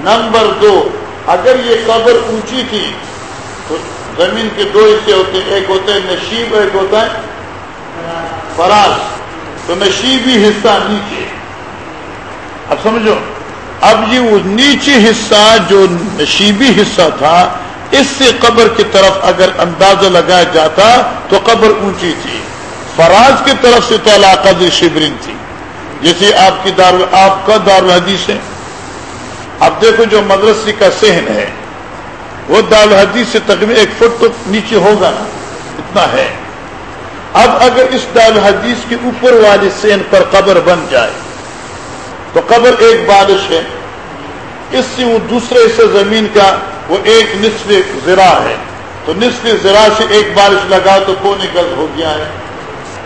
نمبر دو، اگر یہ قبر اونچی تھی، تو زمین کے دو حصے ہوتے ہیں ایک ہوتا ہے نشیب، ایک ہوتا ہے فراز۔ تو نشیبی حصہ نیچے۔ اب سمجھو، اب یہ وہ نیچے حصہ جو نشیبی حصہ تھا اس سے قبر کی طرف اگر اندازہ لگایا جاتا تو قبر اونچی تھی۔ فراز کی طرف سے تو علاقہ شبرین تھی۔ جیسے آپ کی دار آپ کا دار الحدیث ہے۔ اب دیکھو جو مدرسی کا سہن ہے، وہ دار الحدیث سے تقریباً ایک فٹ تو نیچے ہوگا نا، اتنا ہے۔ اب اگر اس دار الحدیث کے اوپر والے سہن پر قبر بن جائے، تو قبر ایک بارش ہے۔ اس سے وہ دوسرے حصے زمین کا وہ ایک نصف زرا ہے۔ تو نصف زرا سے ایک بارش لگا تو کونے گز ہو گیا ہے۔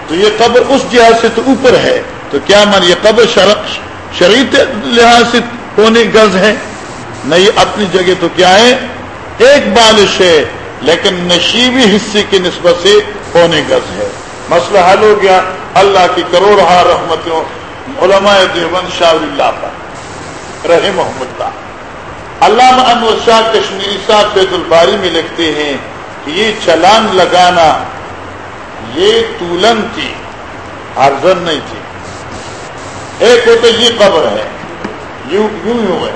تو یہ قبر اس جہاز سے تو اوپر ہے۔ تو کیا مان یہ قبر شریط لحاظ سے پونے گز ہے؟ نہیں، اپنی جگہ تو کیا ہے؟ ایک بالش ہے، لیکن نشیبی حصے کی نسبت سے پونے گز ہے۔ مسئلہ حل ہو گیا۔ اللہ کی کروڑ ہار رحمتوں، علماء دیوبند شاہ اللہ پر رحم محمد علامہ انور شاہ کشمیری صاحب بیت الباری میں لکھتے ہیں کہ یہ چلان لگانا یہ تولن تھی ارزن نہیں تھی۔ ایک ہوتا یہ قبر ہے، یوں یوں یوں ہے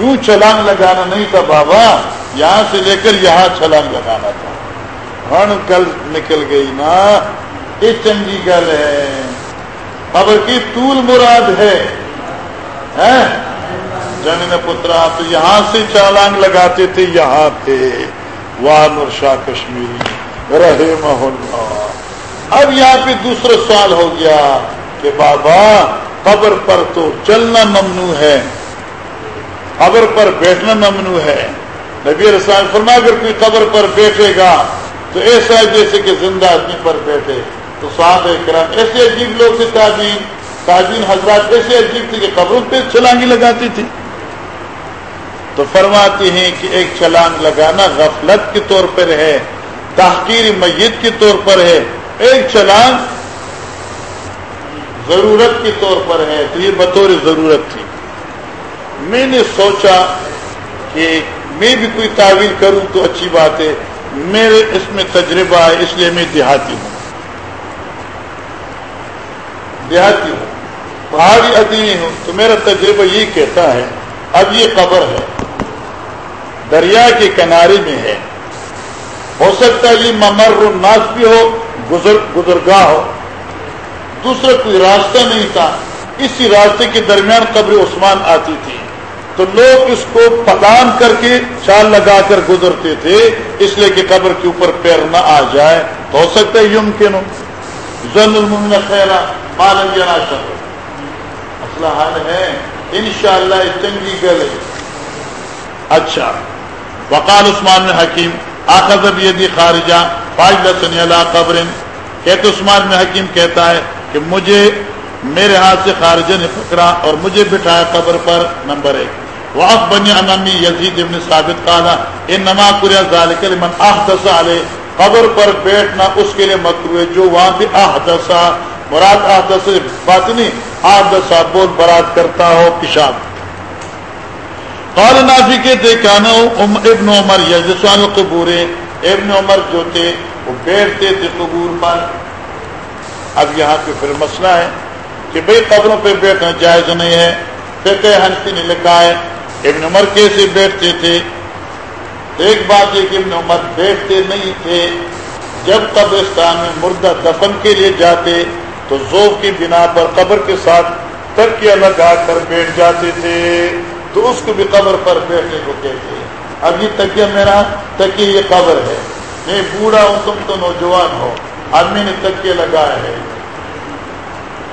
یوں چھلانگ لگانا نہیں تھا بابا، یہاں سے لے کر یہاں چھلانگ لگانا تھا۔ ہن کل نکل گئی نا، یہ چنگی گل ہے۔ خبر کی طول مراد ہے۔ ہاں؟ جن پترا تو یہاں سے چالانگ لگاتے تھے، یہاں تھے۔ وانور شاہ کشمیری رہے اللہ اب یہاں پہ دوسرا سوال ہو گیا کہ بابا، قبر پر تو چلنا ممنوع ہے۔ قبر پر بیٹھنا ممنوع ہے۔ نبی رسان فرما اگر کوئی قبر پر بیٹھے گا تو ایسا ہے جیسے کہ زندہ آدمی پر بیٹھے۔ تو صاحب کرام ایسے عجیب لوگ سے تعبین تعبین حضرات ایسے عجیب تھے کہ قبروں پہ چھلانگی لگاتی تھی تو فرماتے ہیں کہ ایک چھلانگ لگانا غفلت کے طور پر ہے، تحقیر میت کے طور پر ہے۔ ایک چھلانگ ضرورت کے طور پر ہے، تو یہ بطور ضرورت تھی۔ میں نے سوچا کہ میں بھی کوئی تعویل کروں تو اچھی بات ہے، میرے اس میں تجربہ ہے، اس لیے میں دیہاتی ہوں۔ دیہاتی ہوں، پہاڑی ادینی ہوں، تو میرا تجربہ یہ کہتا ہے، اب یہ قبر ہے۔ دریا کے کنارے میں ہے۔ ہو سکتا ہے یہ ممر الناس بھی ہو، گزر گزرگاہ ہو۔ دوسرا کوئی راستہ نہیں تھا۔ اسی راستے کے درمیان قبر عثمان آتی تھی۔ تو لوگ اس کو پتان کر کے چال لگا کر گزرتے تھے، اس لیے کہ قبر کے اوپر پیر نہ آ جائے۔ تو ہو سکتا ہے یم کے نو زن المن خیرا مالم یا مسئلہ حال ہے ان شاء اللہ چنگی گل اچھا۔ وقال عثمان حکیم آخذ یہ خارجہ پانچ لسن قبر کہتے عثمان میں حکیم کہتا ہے کہ مجھے، میرے ہاتھ سے خارجہ نے پکڑا اور مجھے بٹھایا قبر پر نمبر ایک۔ واف بنی امامی یزید ابن ثابت کالا ان نما کریا ذالک لمن احدث علی۔ قبر پر بیٹھنا اس کے لیے مکرو ہے جو وہاں پہ احدثا مراد احدث بات نہیں احدثا بول برات کرتا ہو پیشاب۔ قال نافی کے تھے کانو ابن عمر یجسوان القبور ابن عمر جو تھے، وہ بیٹھتے تھے قبور پر۔ اب یہاں پہ پھر مسئلہ ہے کہ بھئی قبروں پہ بیٹھنا جائز نہیں ہے۔ فقہ حنفی نے لکھا ہے، ابن عمر کیسے بیٹھتے تھے؟ ایک بات یہ کہ ابن عمر بیٹھتے نہیں تھے۔ جب قبرستان میں مردہ دفن کے لیے جاتے، تو ذوق کی بنا پر قبر کے ساتھ ترکیہ لگا کر بیٹھ جاتے تھے۔ تو اس کو بھی قبر پر بیٹھنے کو کہتے ہیں۔ اب یہ تکیہ میرا تکیہ یہ قبر ہے۔ میں بوڑھا ہوں، تم تو نوجوان ہو۔ آدمی نے تکیہ لگایا ہے۔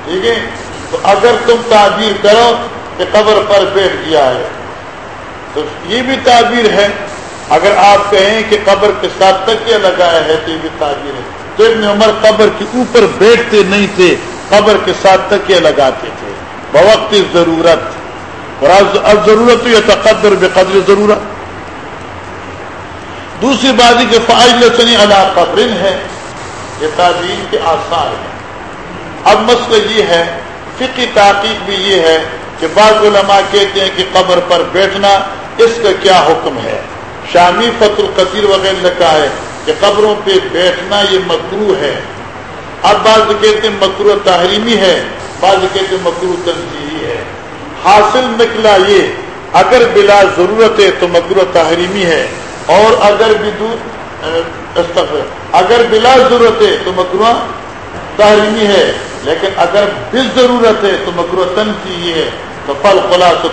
ٹھیک ہے؟ تو اگر تم تعبیر کرو کہ قبر پر بیٹھ گیا ہے، تو یہ بھی تعبیر ہے۔ اگر آپ کہیں کہ قبر کے ساتھ تکیہ لگایا ہے، تو یہ بھی تعبیر ہے۔ تو ابن عمر قبر کے اوپر بیٹھتے نہیں تھے، قبر کے ساتھ تکیہ لگاتے تھے۔ بوقت ضرورت۔ اور اب ضرورت یہ تقدر بے قدر ضرورت۔ دوسری بات کہ فائل سنی قبرن ہے، یہ تعبیر کے آثار ہیں۔ اب مسئلہ یہ ہے فقی تحقیق بھی یہ ہے کہ بعض علماء کہتے ہیں کہ قبر پر بیٹھنا اس کا کیا حکم ہے۔ شامی فت القطیر وغیرہ لکھا ہے کہ قبروں پہ بیٹھنا یہ مکرو ہے۔ اب بعض کہتے ہیں مکرو تحریمی ہے، بعض کہتے ہیں مکرو تنظیمی ہے۔ حاصل نکلا یہ، اگر بلا ضرورت ہے تو مکرو تحریمی ہے، اور اگر اگر بلا ضرورت ہے تو مکرو تحریمی ہے، لیکن اگر بس ضرورت ہے تو مکرو تنظیمی ہے تو پل خلاص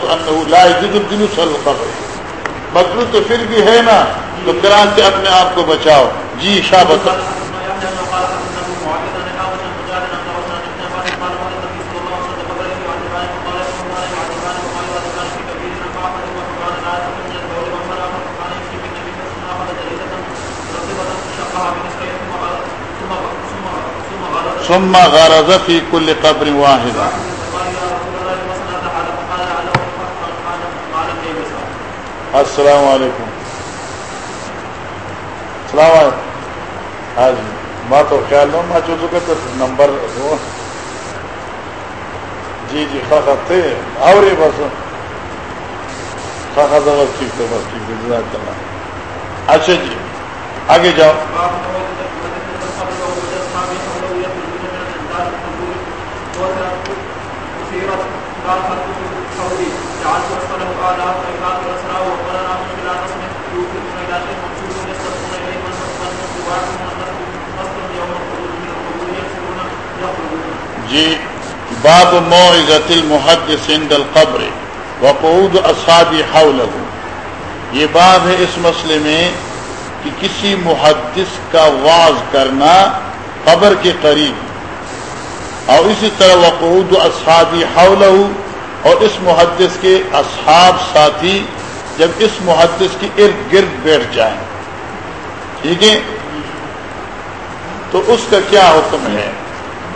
مکرو تو پھر بھی ہے نا، تو کران سے اپنے آپ کو بچاؤ۔ جی شاہ بتا ثم غرض في كل قبر واحده السلام علیکم السلام علیکم ہاں جی میں تو خیال لوں میں چوزو کے تو نمبر جی جی خا تھے۔ اور یہ بس۔ خا بس ٹھیک ہے بس ٹھیک ہے اچھا جی آگے جاؤ۔ جی باب موعظت المحدث عند القبر وقعود اصحاب حوله یہ باب ہے اس مسئلے میں کہ کسی محدث کا واز کرنا قبر کے قریب اور اسی طرح وقعود اصحابی حوله اور اس محدث کے اصحاب ساتھی جب اس محدث کی ارد گرد بیٹھ جائیں۔ ٹھیک ہے؟ تو اس کا کیا حکم ہے؟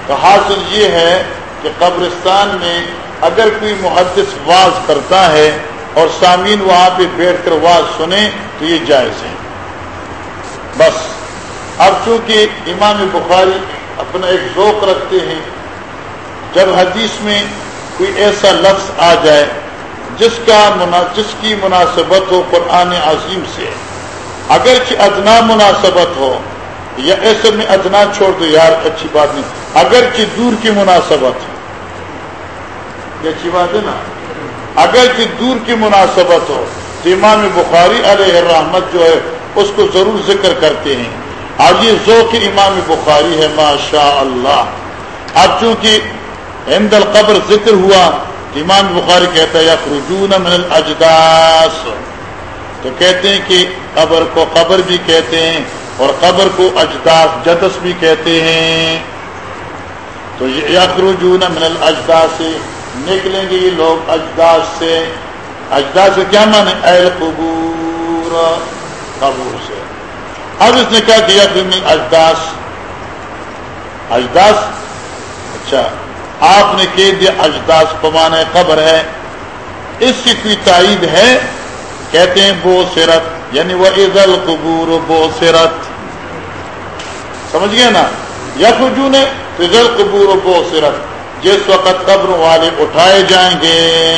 تو حاصل یہ ہے کہ قبرستان میں اگر کوئی محدث واز کرتا ہے اور سامعین وہاں پہ بیٹھ کر واز سنے تو یہ جائز ہے۔ بس، اب چونکہ امام بخاری اپنا ایک ذوق رکھتے ہیں جب حدیث میں کوئی ایسا لفظ آ جائے جس کا جس کی مناسبت ہو قرآن عظیم سے اگر ادنا مناسبت ہو، یا ایسے میں ادنا چھوڑ دو، یار، اچھی بات نہیں۔ اگر دور کی مناسبت۔ ہو یہ اچھی بات ہے نا؟ اگر دور کی مناسبت ہو، تو امام بخاری علیہ الرحمت جو ہے، اس کو ضرور ذکر کرتے ہیں۔ اب یہ ذوق امام بخاری ہے ماشاء اللہ اب چونکہ ہند القبر ذکر ہوا امام بخاری کہتا ہے یا من الاجداس. تو کہتے ہیں کہ قبر کو قبر بھی کہتے ہیں اور قبر کو اجداس، جدس بھی کہتے ہیں۔ تو یخرجون من الاجداس سے نکلیں گے یہ لوگ اجداس سے۔ اجداس سے کیا مانے اہل قبور قبور سے۔ اب اس نے کہا کہ اجداس اجداس؟ اچھا۔ آپ نے کہہ دیا اجداس پمانے قبر ہے۔ اس کی کوئی تائید ہے؟ کہتے ہیں بو سیرت یعنی وہ عید القبور بو سیرت سمجھ گئے نا؟ یا نے عید القبور بو سیرت جس وقت قبر والے اٹھائے جائیں گے۔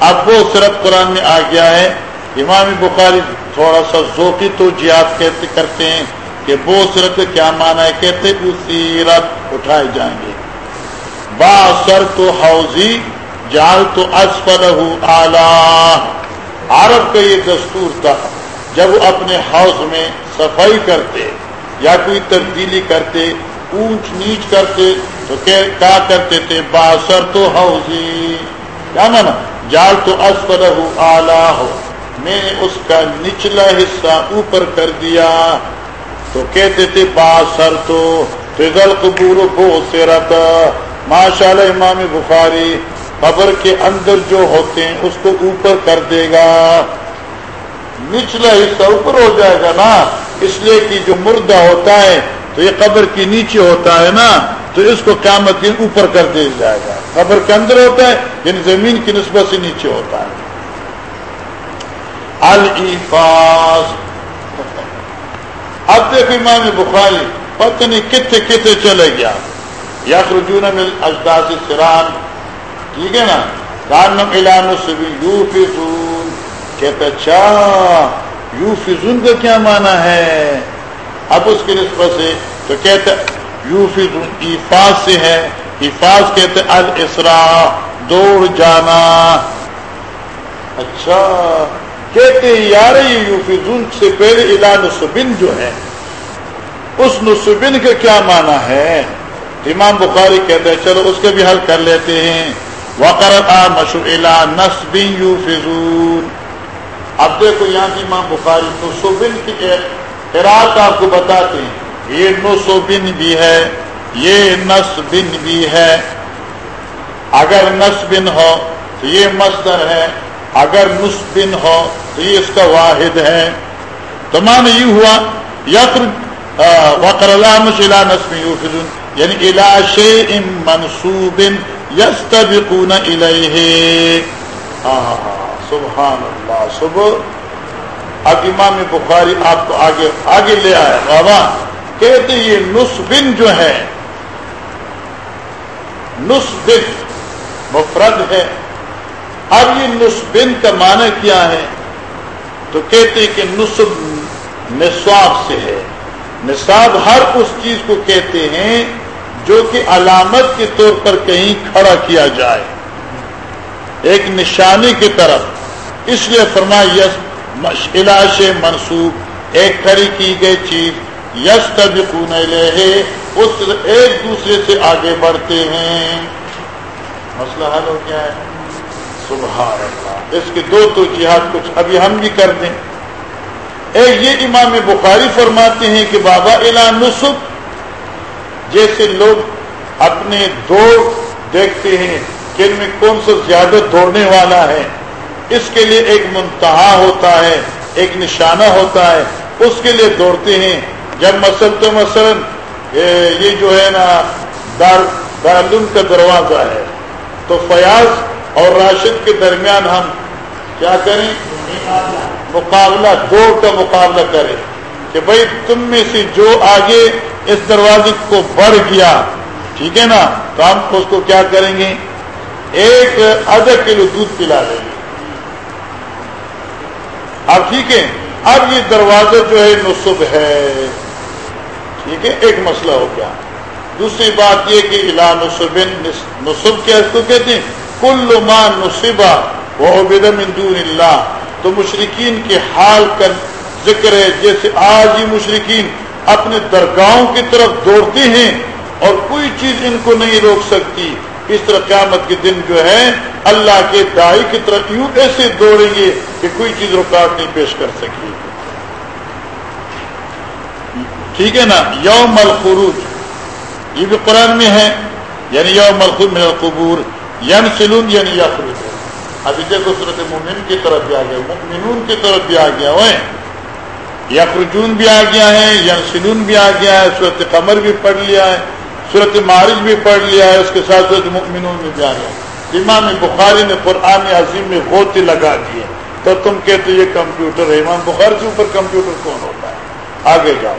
اب وہ سیرت قرآن میں آ گیا ہے۔ امام بخاری تھوڑا سا ذوقی تو جیات کہتے کرتے ہیں کہ بو سیرت کیا مانا ہے؟ کہتے سیرت اٹھائے جائیں گے۔ با سر تو حوضی، جال تو اسفل اعلی عرب کا یہ دستور تھا، جب وہ اپنے ہاؤس میں صفائی کرتے یا کوئی تبدیلی کرتے، اونچ نیچ کرتے، تو کیا کرتے تھے؟ باسر تو حوضی۔ کیا مانا جال تو اسفل اعلی ہو میں نے اس کا نچلا حصہ اوپر کر دیا۔ تو کہتے تھے باسر تو فضل قبور کو ماشاء اللہ امام بخاری قبر کے اندر جو ہوتے ہیں، اس کو اوپر کر دے گا۔ نچلا حصہ اوپر ہو جائے گا نا۔ اس لیے کہ جو مردہ ہوتا ہے، تو یہ قبر کے نیچے ہوتا ہے نا، تو اس کو قیامت کے اوپر کر دیا جائے گا۔ قبر کے اندر ہوتا ہے یعنی زمین کی نسبت سے نیچے ہوتا ہے۔ الفاظ اب دیکھ امام بخاری، پتہ نہیں کتنے کتنے چلے گیا۔ یا رجون مل اجداز سران ٹھیک ہے نا؟ کانم اعلان سے بھی یو فضون کہتے اچھا یو فضون کا کیا مانا ہے؟ اب اس کی نسبت سے تو کہتے یو فضون ایفاظ سے ہے۔ ایفاظ کہتے الاسرا، دوڑ جانا۔ اچھا کہتے یار یہ یو فضون سے پہلے اعلان سبن جو ہے۔ اس نصبن کا کیا مانا ہے؟ امام بخاری کہتے ہیں، چلو اس کے بھی حل کر لیتے ہیں۔ وقرا مشورہ نصب یو فضون اب دیکھو یہاں کی امام بخاری نصوبن کی قرآت آپ کو بتاتے ہیں۔ یہ نصوبن بھی ہے، یہ نصبن بھی ہے۔ اگر نصبن ہو تو یہ مصدر ہے، اگر نصبن ہو تو یہ اس کا واحد ہے۔ تو مان یہ ہوا، یقر وقر اللہ مشلا نصب یو فضون یعنی علاش منصوب یستبقون الیہ سبحان اللہ صبح اب امام بخاری آپ کو آگے آگے لے آیا بابا کہتے یہ نسبن جو ہے نسبن مفرد ہے۔ اب یہ نسبن کا معنی کیا ہے؟ تو کہتے کہ نصب نصاب سے ہے۔ نصاب ہر اس چیز کو کہتے ہیں جو کہ علامت کے طور پر کہیں کھڑا کیا جائے۔ ایک نشانی کی طرف۔ اس لیے فرمایا علاش منسوخ ایک کھڑی کی گئی چیز، یس تب اس ایک دوسرے سے آگے بڑھتے ہیں۔ مسئلہ حل ہو گیا ہے۔ سبحان اللہ اس کے دو تو جہاد کچھ ابھی ہم بھی کر دیں۔ ایک یہ امام بخاری فرماتے ہیں کہ بابا الا نصب جیسے لوگ اپنے دوڑ دیکھتے ہیں کہ ان میں کون سا زیادہ دوڑنے والا ہے، اس کے لیے ایک منتہا ہوتا ہے، ایک نشانہ ہوتا ہے، اس کے لیے دوڑتے ہیں۔ جب مسل تو مثلا یہ جو ہے نا، دار، دارالعلوم کا دروازہ ہے۔ تو فیاض اور راشد کے درمیان ہم کیا کریں؟ مقابلہ، دوڑ کا مقابلہ کریں کہ بھائی تم میں سے جو آگے اس دروازے کو بڑھ گیا۔ ٹھیک ہے نا؟ تو ہم اس کو کیا کریں گے؟ ایک آدھا کلو دودھ پلا دیں گے۔ اب ٹھیک ہے؟ اب یہ دروازہ جو ہے نصب ہے۔ ٹھیک ہے؟ ایک مسئلہ ہو گیا۔ دوسری بات یہ کہ الا نصب نصب کیا اس کو کہتے ہیں؟ کل ما نصبہ وہ من دون اللہ۔ تو مشرقین کے حال کا ذکر ہے۔ جیسے آج ہی مشرقین اپنے درگاہوں کی طرف دوڑتے ہیں اور کوئی چیز ان کو نہیں روک سکتی۔ اس طرح قیامت کے دن جو ہے، اللہ کے دائی کی طرف یوں ایسے دوڑیں گے کہ کوئی چیز رکاوٹ نہیں پیش کر سکے ٹھیک ہے نا؟ یوم الخروج۔ یہ بھی قرآن میں ہے۔ یعنی یوم الخروج من القبور۔ یم سلون یعنی یخروج ابھی دیکھو صورت مومن کی طرف بھی آ گیا۔ مؤمنون کی طرف بھی آ گیا۔ وہ یخرجون بھی آ گیا ہے یم بھی آ گیا ہے صورت قمر بھی پڑھ لیا ہے صورت معارج بھی پڑھ لیا ہے اس کے ساتھ صورت مکمنون بھی, بھی آ گیا امام بخاری نے قرآن عظیم میں غوطی لگا دیے تو تم کہتے یہ کمپیوٹر ہے امام بخاری سے اوپر کمپیوٹر کون ہوتا ہے؟ آگے جاؤ۔